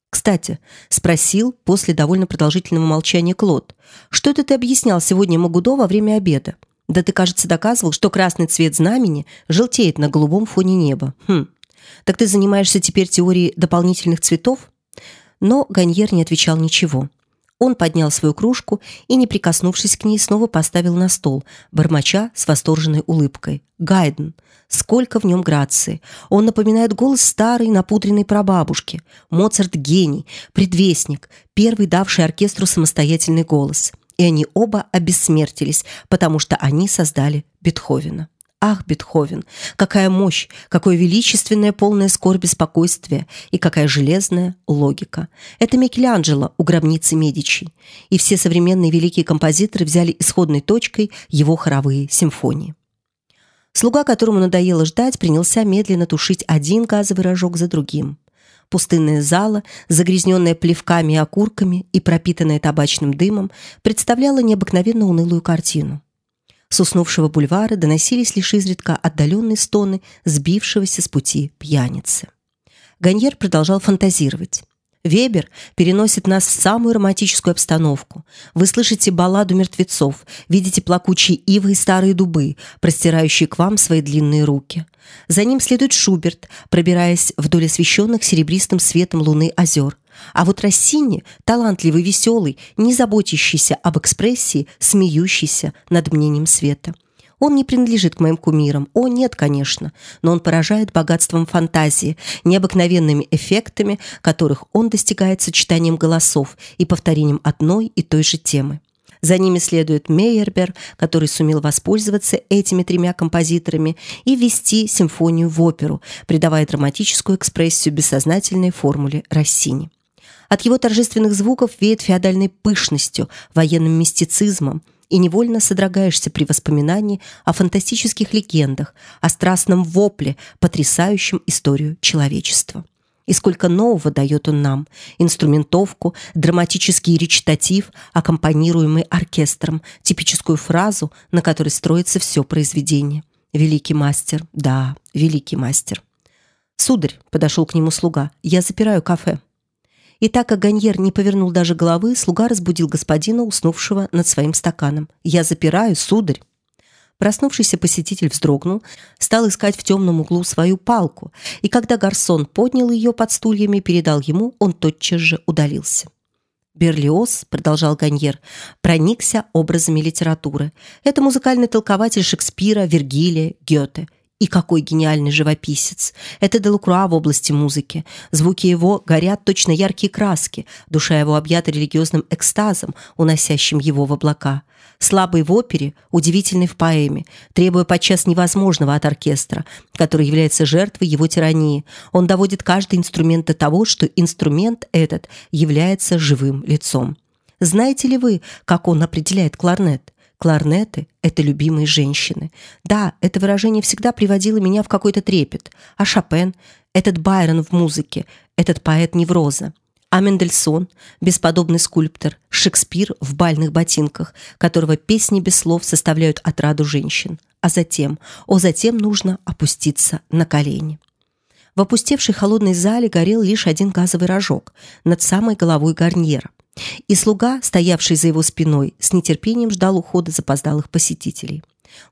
«Кстати», — спросил после довольно продолжительного молчания Клод, «что это ты объяснял сегодня Магудо во время обеда? Да ты, кажется, доказывал, что красный цвет знамени желтеет на голубом фоне неба. Хм, так ты занимаешься теперь теорией дополнительных цветов? Но Ганьер не отвечал ничего. Он поднял свою кружку и, не прикоснувшись к ней, снова поставил на стол, бормоча с восторженной улыбкой. Гайден. Сколько в нем грации. Он напоминает голос старой напудренной прабабушки. Моцарт – гений, предвестник, первый давший оркестру самостоятельный голос. И они оба обессмертились, потому что они создали Бетховена. Ах, Бетховен, какая мощь, какое величественное полное скорби спокойствие и какая железная логика. Это Микеланджело у гробницы Медичи. И все современные великие композиторы взяли исходной точкой его хоровые симфонии. Слуга, которому надоело ждать, принялся медленно тушить один газовый рожок за другим. Пустынная зала, загрязненная плевками и окурками и пропитанная табачным дымом, представляла необыкновенно унылую картину. С уснувшего бульвара доносились лишь изредка отдаленные стоны сбившегося с пути пьяницы. Ганьер продолжал фантазировать. Вебер переносит нас в самую романтическую обстановку. Вы слышите балладу мертвецов, видите плакучие ивы и старые дубы, простирающие к вам свои длинные руки. За ним следует Шуберт, пробираясь вдоль освещенных серебристым светом луны озер. А вот Россини, талантливый, веселый, не заботящийся об экспрессии, смеющийся над мнением света. Он не принадлежит к моим кумирам. О, нет, конечно. Но он поражает богатством фантазии, необыкновенными эффектами, которых он достигает сочетанием голосов и повторением одной и той же темы. За ними следует Мейербер, который сумел воспользоваться этими тремя композиторами и ввести симфонию в оперу, придавая драматическую экспрессию бессознательной формуле Россини. От его торжественных звуков веет феодальной пышностью, военным мистицизмом, и невольно содрогаешься при воспоминании о фантастических легендах, о страстном вопле, потрясающем историю человечества. И сколько нового дает он нам: инструментовку, драматический речитатив, аккомпанируемый оркестром, типическую фразу, на которой строится все произведение. Великий мастер, да, великий мастер. Сударь, подошел к нему слуга. Я запираю кафе. И так как Ганьер не повернул даже головы, слуга разбудил господина, уснувшего над своим стаканом. «Я запираю, сударь!» Проснувшийся посетитель вздрогнул, стал искать в темном углу свою палку, и когда гарсон поднял ее под стульями и передал ему, он тотчас же удалился. Берлиоз, продолжал Ганьер, проникся образами литературы. Это музыкальный толкователь Шекспира, Вергилия, Гёте. И какой гениальный живописец! Это Делакруа в области музыки. Звуки его горят точно яркие краски, душа его объята религиозным экстазом, уносящим его в облака. Слабый в опере, удивительный в поэме, требуя подчас невозможного от оркестра, который является жертвой его тирании. Он доводит каждый инструмент до того, что инструмент этот является живым лицом. Знаете ли вы, как он определяет кларнет? Кларнеты — это любимые женщины. Да, это выражение всегда приводило меня в какой-то трепет. А Шопен — этот Байрон в музыке, этот поэт невроза. А Мендельсон – бесподобный скульптор, Шекспир в бальных ботинках, которого песни без слов составляют отраду женщин. А затем, о, затем нужно опуститься на колени. В опустевшей холодной зале горел лишь один газовый рожок над самой головой гарньера. И слуга, стоявший за его спиной, с нетерпением ждал ухода запоздалых посетителей.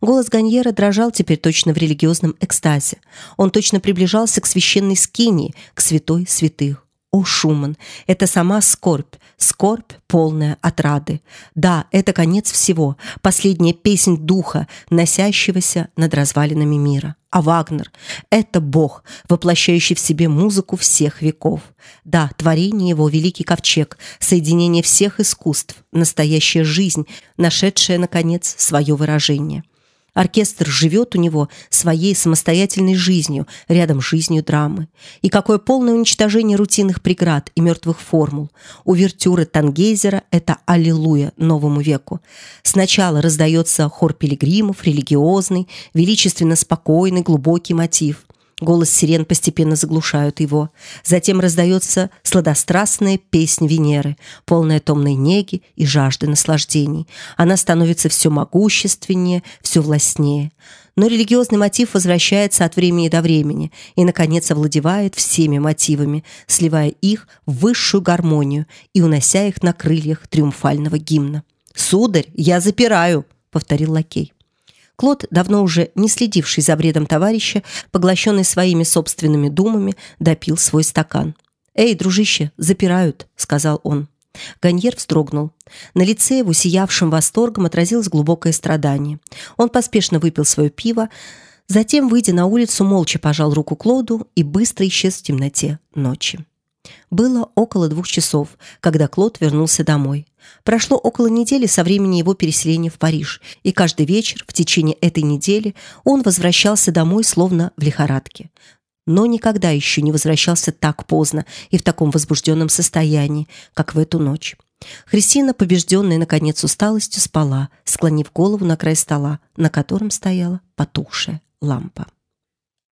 Голос Ганьера дрожал теперь точно в религиозном экстазе. Он точно приближался к священной скинии, к святой святых. О, Шуман, это сама скорбь, скорбь полная отрады. Да, это конец всего, последняя песнь духа, носящегося над развалинами мира. А Вагнер — это Бог, воплощающий в себе музыку всех веков. Да, творение его — великий ковчег, соединение всех искусств, настоящая жизнь, нашедшая, наконец, свое выражение — Оркестр живет у него своей самостоятельной жизнью, рядом с жизнью драмы. И какое полное уничтожение рутинных преград и мертвых формул. Увертюры Тангейзера – это аллилуйя новому веку. Сначала раздается хор пилигримов, религиозный, величественно спокойный, глубокий мотив. Голос сирен постепенно заглушают его. Затем раздается сладострастная песнь Венеры, полная томной неги и жажды наслаждений. Она становится все могущественнее, все властнее. Но религиозный мотив возвращается от времени до времени и, наконец, овладевает всеми мотивами, сливая их в высшую гармонию и унося их на крыльях триумфального гимна. «Сударь, я запираю!» — повторил лакей. Клод, давно уже не следивший за бредом товарища, поглощенный своими собственными думами, допил свой стакан. «Эй, дружище, запирают», — сказал он. Ганьер вздрогнул. На лице его, сиявшим восторгом, отразилось глубокое страдание. Он поспешно выпил свое пиво, затем, выйдя на улицу, молча пожал руку Клоду и быстро исчез в темноте ночи. Было около двух часов, когда Клод вернулся домой. Прошло около недели со времени его переселения в Париж, и каждый вечер в течение этой недели он возвращался домой словно в лихорадке. Но никогда еще не возвращался так поздно и в таком возбужденном состоянии, как в эту ночь. Христина, побежденная наконец усталостью, спала, склонив голову на край стола, на котором стояла потухшая лампа.